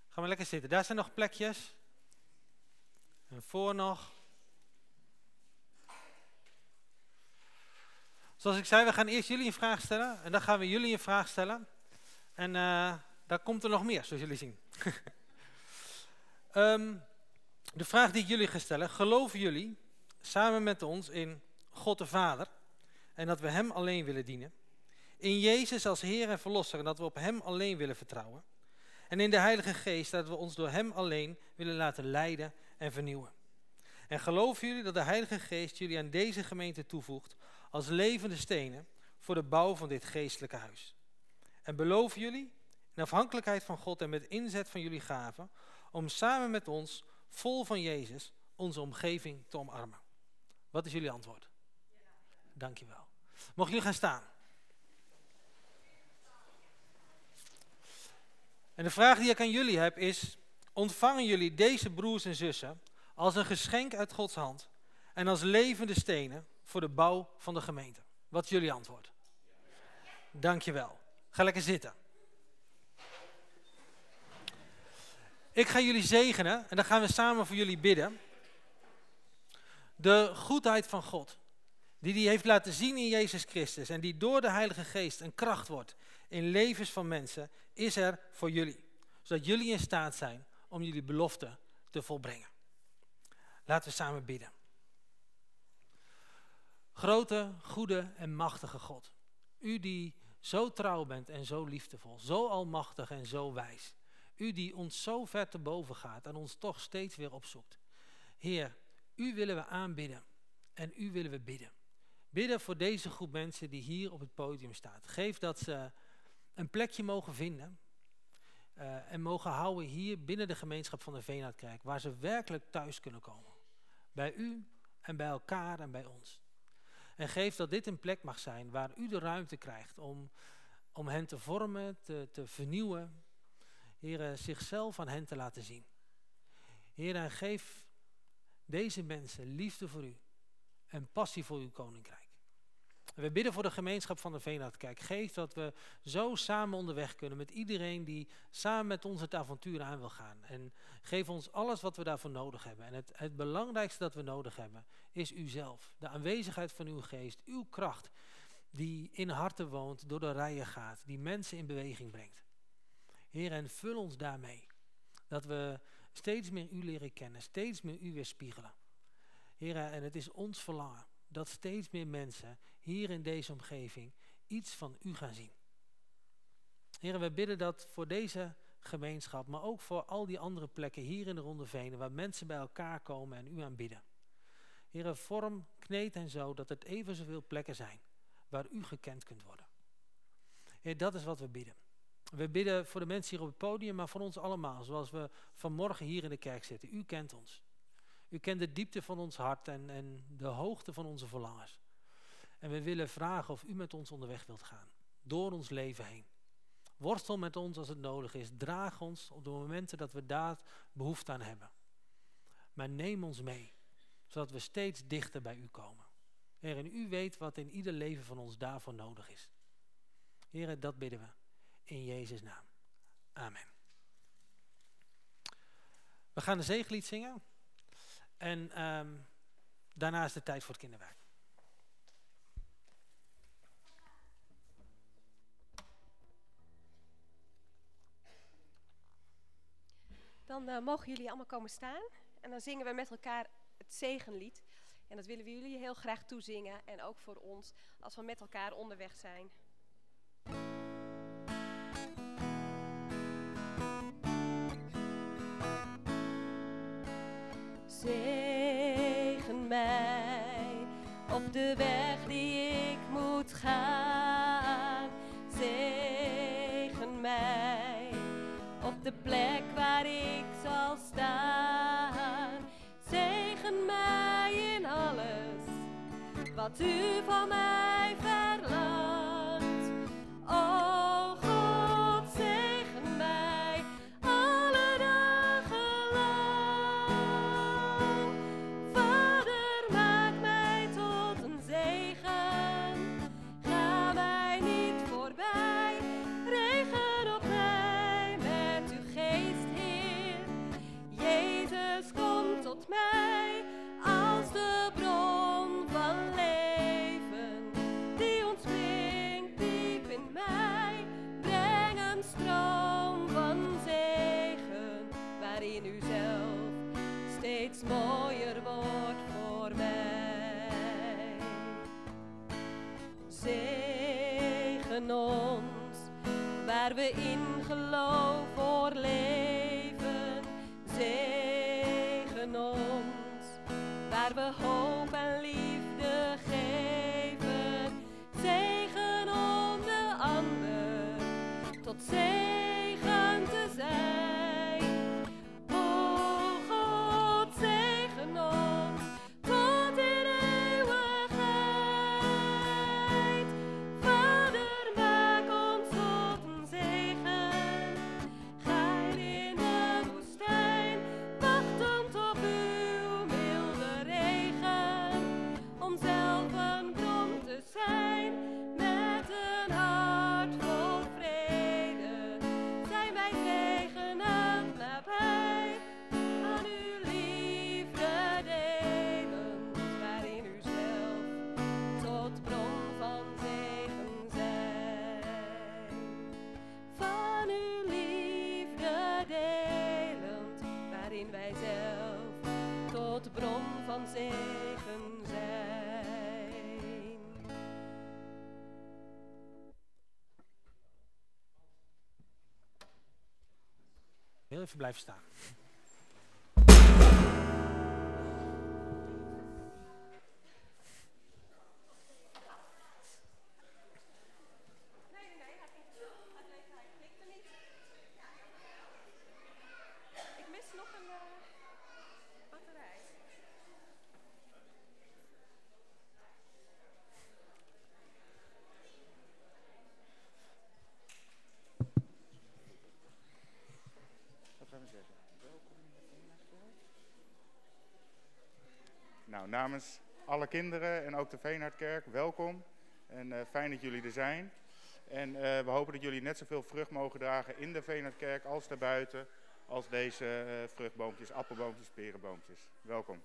Ga maar lekker zitten. Daar zijn nog plekjes. En voor nog. Zoals ik zei, we gaan eerst jullie een vraag stellen. En dan gaan we jullie een vraag stellen. En uh, daar komt er nog meer, zoals jullie zien. um, de vraag die ik jullie ga stellen. Geloven jullie samen met ons in God de Vader? En dat we Hem alleen willen dienen? In Jezus als Heer en Verlosser en dat we op Hem alleen willen vertrouwen? En in de Heilige Geest dat we ons door Hem alleen willen laten leiden en vernieuwen? En geloven jullie dat de Heilige Geest jullie aan deze gemeente toevoegt als levende stenen voor de bouw van dit geestelijke huis? En beloven jullie, in afhankelijkheid van God en met inzet van jullie gaven, om samen met ons, vol van Jezus, onze omgeving te omarmen? Wat is jullie antwoord? Dankjewel. Mogen jullie gaan staan? En de vraag die ik aan jullie heb is, ontvangen jullie deze broers en zussen als een geschenk uit Gods hand en als levende stenen voor de bouw van de gemeente? Wat is jullie antwoord? Dankjewel. Ga lekker zitten. Ik ga jullie zegenen en dan gaan we samen voor jullie bidden. De goedheid van God, die hij heeft laten zien in Jezus Christus en die door de Heilige Geest een kracht wordt in levens van mensen, is er voor jullie. zodat jullie in staat zijn om jullie belofte te volbrengen. Laten we samen bidden. Grote, goede en machtige God. U die zo trouw bent en zo liefdevol, zo almachtig en zo wijs. U die ons zo ver te boven gaat en ons toch steeds weer opzoekt. Heer, u willen we aanbidden en u willen we bidden. Bidden voor deze groep mensen die hier op het podium staat. Geef dat ze een plekje mogen vinden uh, en mogen houden hier binnen de gemeenschap van de Veenhardkerk, waar ze werkelijk thuis kunnen komen. Bij u en bij elkaar en bij ons. En geef dat dit een plek mag zijn waar u de ruimte krijgt om, om hen te vormen, te, te vernieuwen. Heren, zichzelf aan hen te laten zien. Heren, geef deze mensen liefde voor u en passie voor uw koninkrijk. We bidden voor de gemeenschap van de Veenhardkerk. Geef dat we zo samen onderweg kunnen met iedereen die samen met ons het avontuur aan wil gaan. En geef ons alles wat we daarvoor nodig hebben. En het, het belangrijkste dat we nodig hebben is uzelf. De aanwezigheid van uw geest, uw kracht die in harten woont, door de rijen gaat, die mensen in beweging brengt. Heer, en vul ons daarmee. Dat we steeds meer u leren kennen, steeds meer u weerspiegelen. Heer, en het is ons verlangen dat steeds meer mensen hier in deze omgeving iets van u gaan zien. Heren, we bidden dat voor deze gemeenschap, maar ook voor al die andere plekken hier in de Ronde Venen, waar mensen bij elkaar komen en u aanbidden. Heren, vorm, kneed en zo, dat het even zoveel plekken zijn waar u gekend kunt worden. Heer, dat is wat we bidden. We bidden voor de mensen hier op het podium, maar voor ons allemaal, zoals we vanmorgen hier in de kerk zitten. U kent ons. U kent de diepte van ons hart en, en de hoogte van onze verlangens. En we willen vragen of u met ons onderweg wilt gaan. Door ons leven heen. Worstel met ons als het nodig is. Draag ons op de momenten dat we daar behoefte aan hebben. Maar neem ons mee, zodat we steeds dichter bij u komen. Heer, en u weet wat in ieder leven van ons daarvoor nodig is. Heer, dat bidden we. In Jezus' naam. Amen. We gaan de zegenlied zingen. En um, daarna is de tijd voor het kinderwerk. Dan uh, mogen jullie allemaal komen staan. En dan zingen we met elkaar het zegenlied. En dat willen we jullie heel graag toezingen. En ook voor ons als we met elkaar onderweg zijn. Zegen mij op de weg die ik moet gaan. Zegen mij op de plek waar ik zal staan. Zegen mij in alles wat u van mij verlangt. Blijven staan. Namens alle kinderen en ook de Veenhardkerk, welkom. En uh, fijn dat jullie er zijn. En uh, we hopen dat jullie net zoveel vrucht mogen dragen in de Veenhardkerk als daarbuiten. Als deze uh, vruchtboompjes, appelboompjes, perenboompjes. Welkom.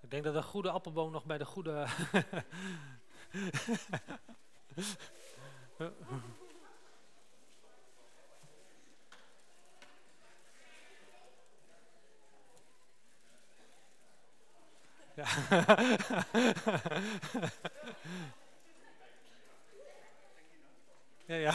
Ik denk dat een goede appelboom nog bij de goede... Ja. ja.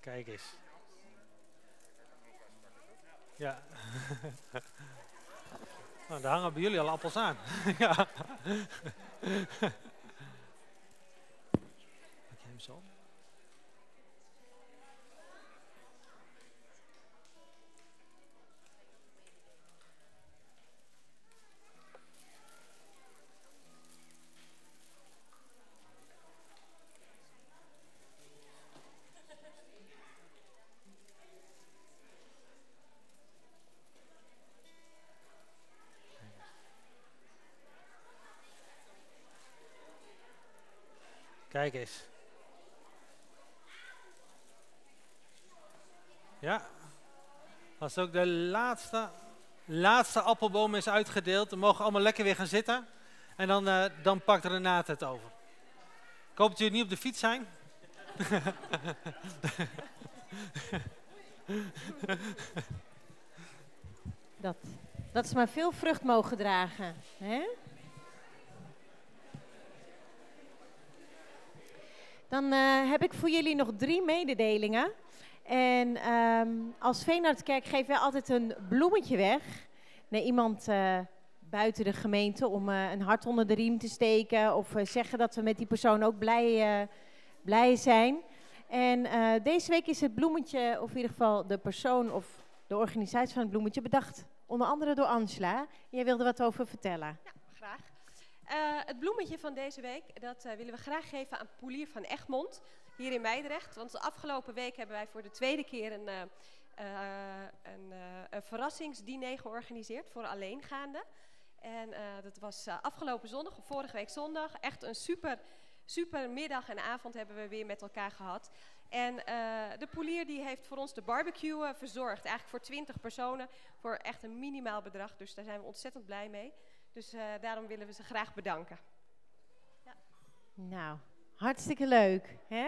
Kijk eens. Ja. Nou, daar hangen bij jullie al appels aan. ja. Pak je hem zo? Kijk eens. Ja. Als ook de laatste, laatste appelboom is uitgedeeld, dan mogen allemaal lekker weer gaan zitten. En dan, uh, dan pakt Renate het over. Ik hoop dat jullie niet op de fiets zijn. dat, dat ze maar veel vrucht mogen dragen. Hè? Dan uh, heb ik voor jullie nog drie mededelingen. En um, als Veenhardkerk geven wij altijd een bloemetje weg naar iemand uh, buiten de gemeente om uh, een hart onder de riem te steken of zeggen dat we met die persoon ook blij, blij zijn. En deze week is het bloemetje, of in ieder geval de persoon of de organisatie van het bloemetje, bedacht. Onder andere door Angela. Jij wilde wat over vertellen. Ja, graag. Uh, het bloemetje van deze week, dat uh, willen we graag geven aan Polier van Egmond, hier in Meidrecht. Want de afgelopen week hebben wij voor de tweede keer een, uh, een, een verrassingsdiner georganiseerd voor alleengaanden. En dat was afgelopen zondag, vorige week zondag, echt een super, super middag en avond hebben we weer met elkaar gehad. En de polier die heeft voor ons de barbecue verzorgd, eigenlijk voor 20 personen, voor echt een minimaal bedrag. Dus daar zijn we ontzettend blij mee. Dus uh, daarom willen we ze graag bedanken. Ja. Nou, hartstikke leuk. Hè?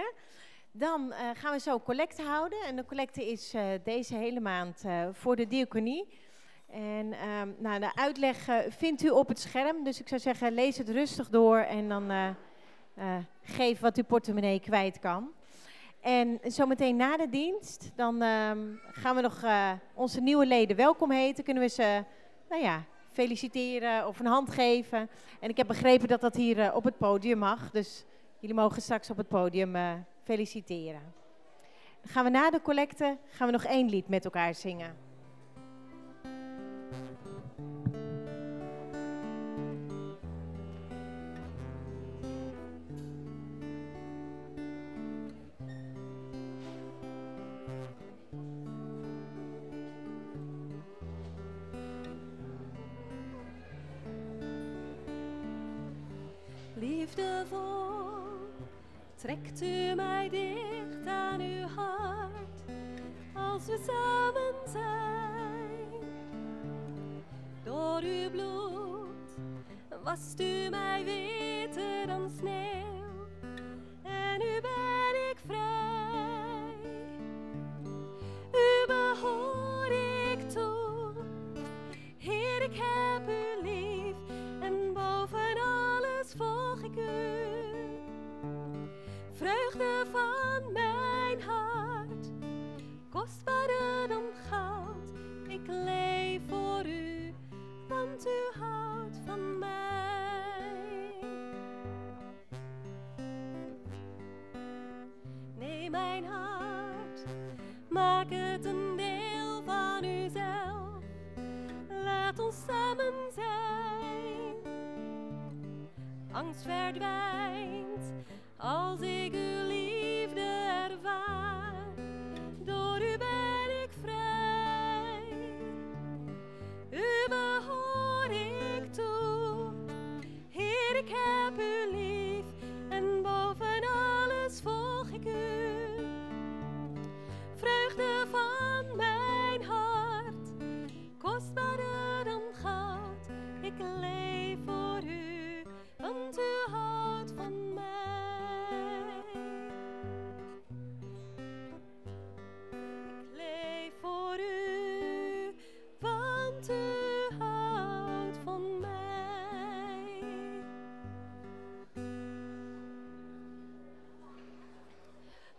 Dan uh, gaan we zo collecte houden. En de collecte is uh, deze hele maand voor de diaconie. En um, nou, de uitleg vindt u op het scherm. Dus ik zou zeggen, lees het rustig door en dan geef wat uw portemonnee kwijt kan. En zometeen na de dienst, dan um, gaan we nog onze nieuwe leden welkom heten. Kunnen we ze, nou ja, feliciteren of een hand geven. En ik heb begrepen dat dat hier uh, op het podium mag. Dus jullie mogen straks op het podium uh, feliciteren. Dan gaan we na de collecte gaan we nog één lied met elkaar zingen. trekt u mij dicht aan uw hart als we samen zijn. Door uw bloed wast u mij witter dan sneeuw en nu ben ik vrij. Kostbaarder dan goud. Ik leef voor u, want u houdt van mij. Neem mijn hart, maak het een deel van uzelf. Laat ons samen zijn. Angst verdwijnt als ik uw liefde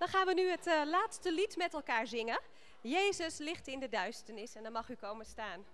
Dan gaan we nu het eh, laatste lied met elkaar zingen. Jezus ligt in de duisternis en dan mag u komen staan.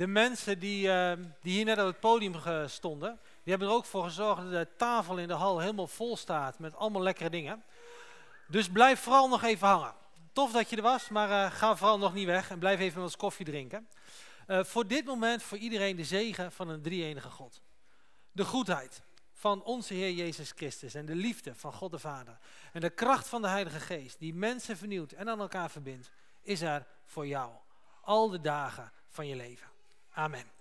De mensen die, eh, die hier net op het podium stonden, die hebben er ook voor gezorgd dat de tafel in de hal helemaal vol staat met allemaal lekkere dingen. Dus blijf vooral nog even hangen. Tof dat je er was, maar eh, ga vooral nog niet weg en blijf even ons koffie drinken. Eh, voor dit moment voor iedereen de zegen van een drie-enige God. De goedheid van onze Heer Jezus Christus en de liefde van God de Vader en de kracht van de Heilige Geest die mensen vernieuwt en aan elkaar verbindt, is er voor jou al de dagen van je leven. Amen.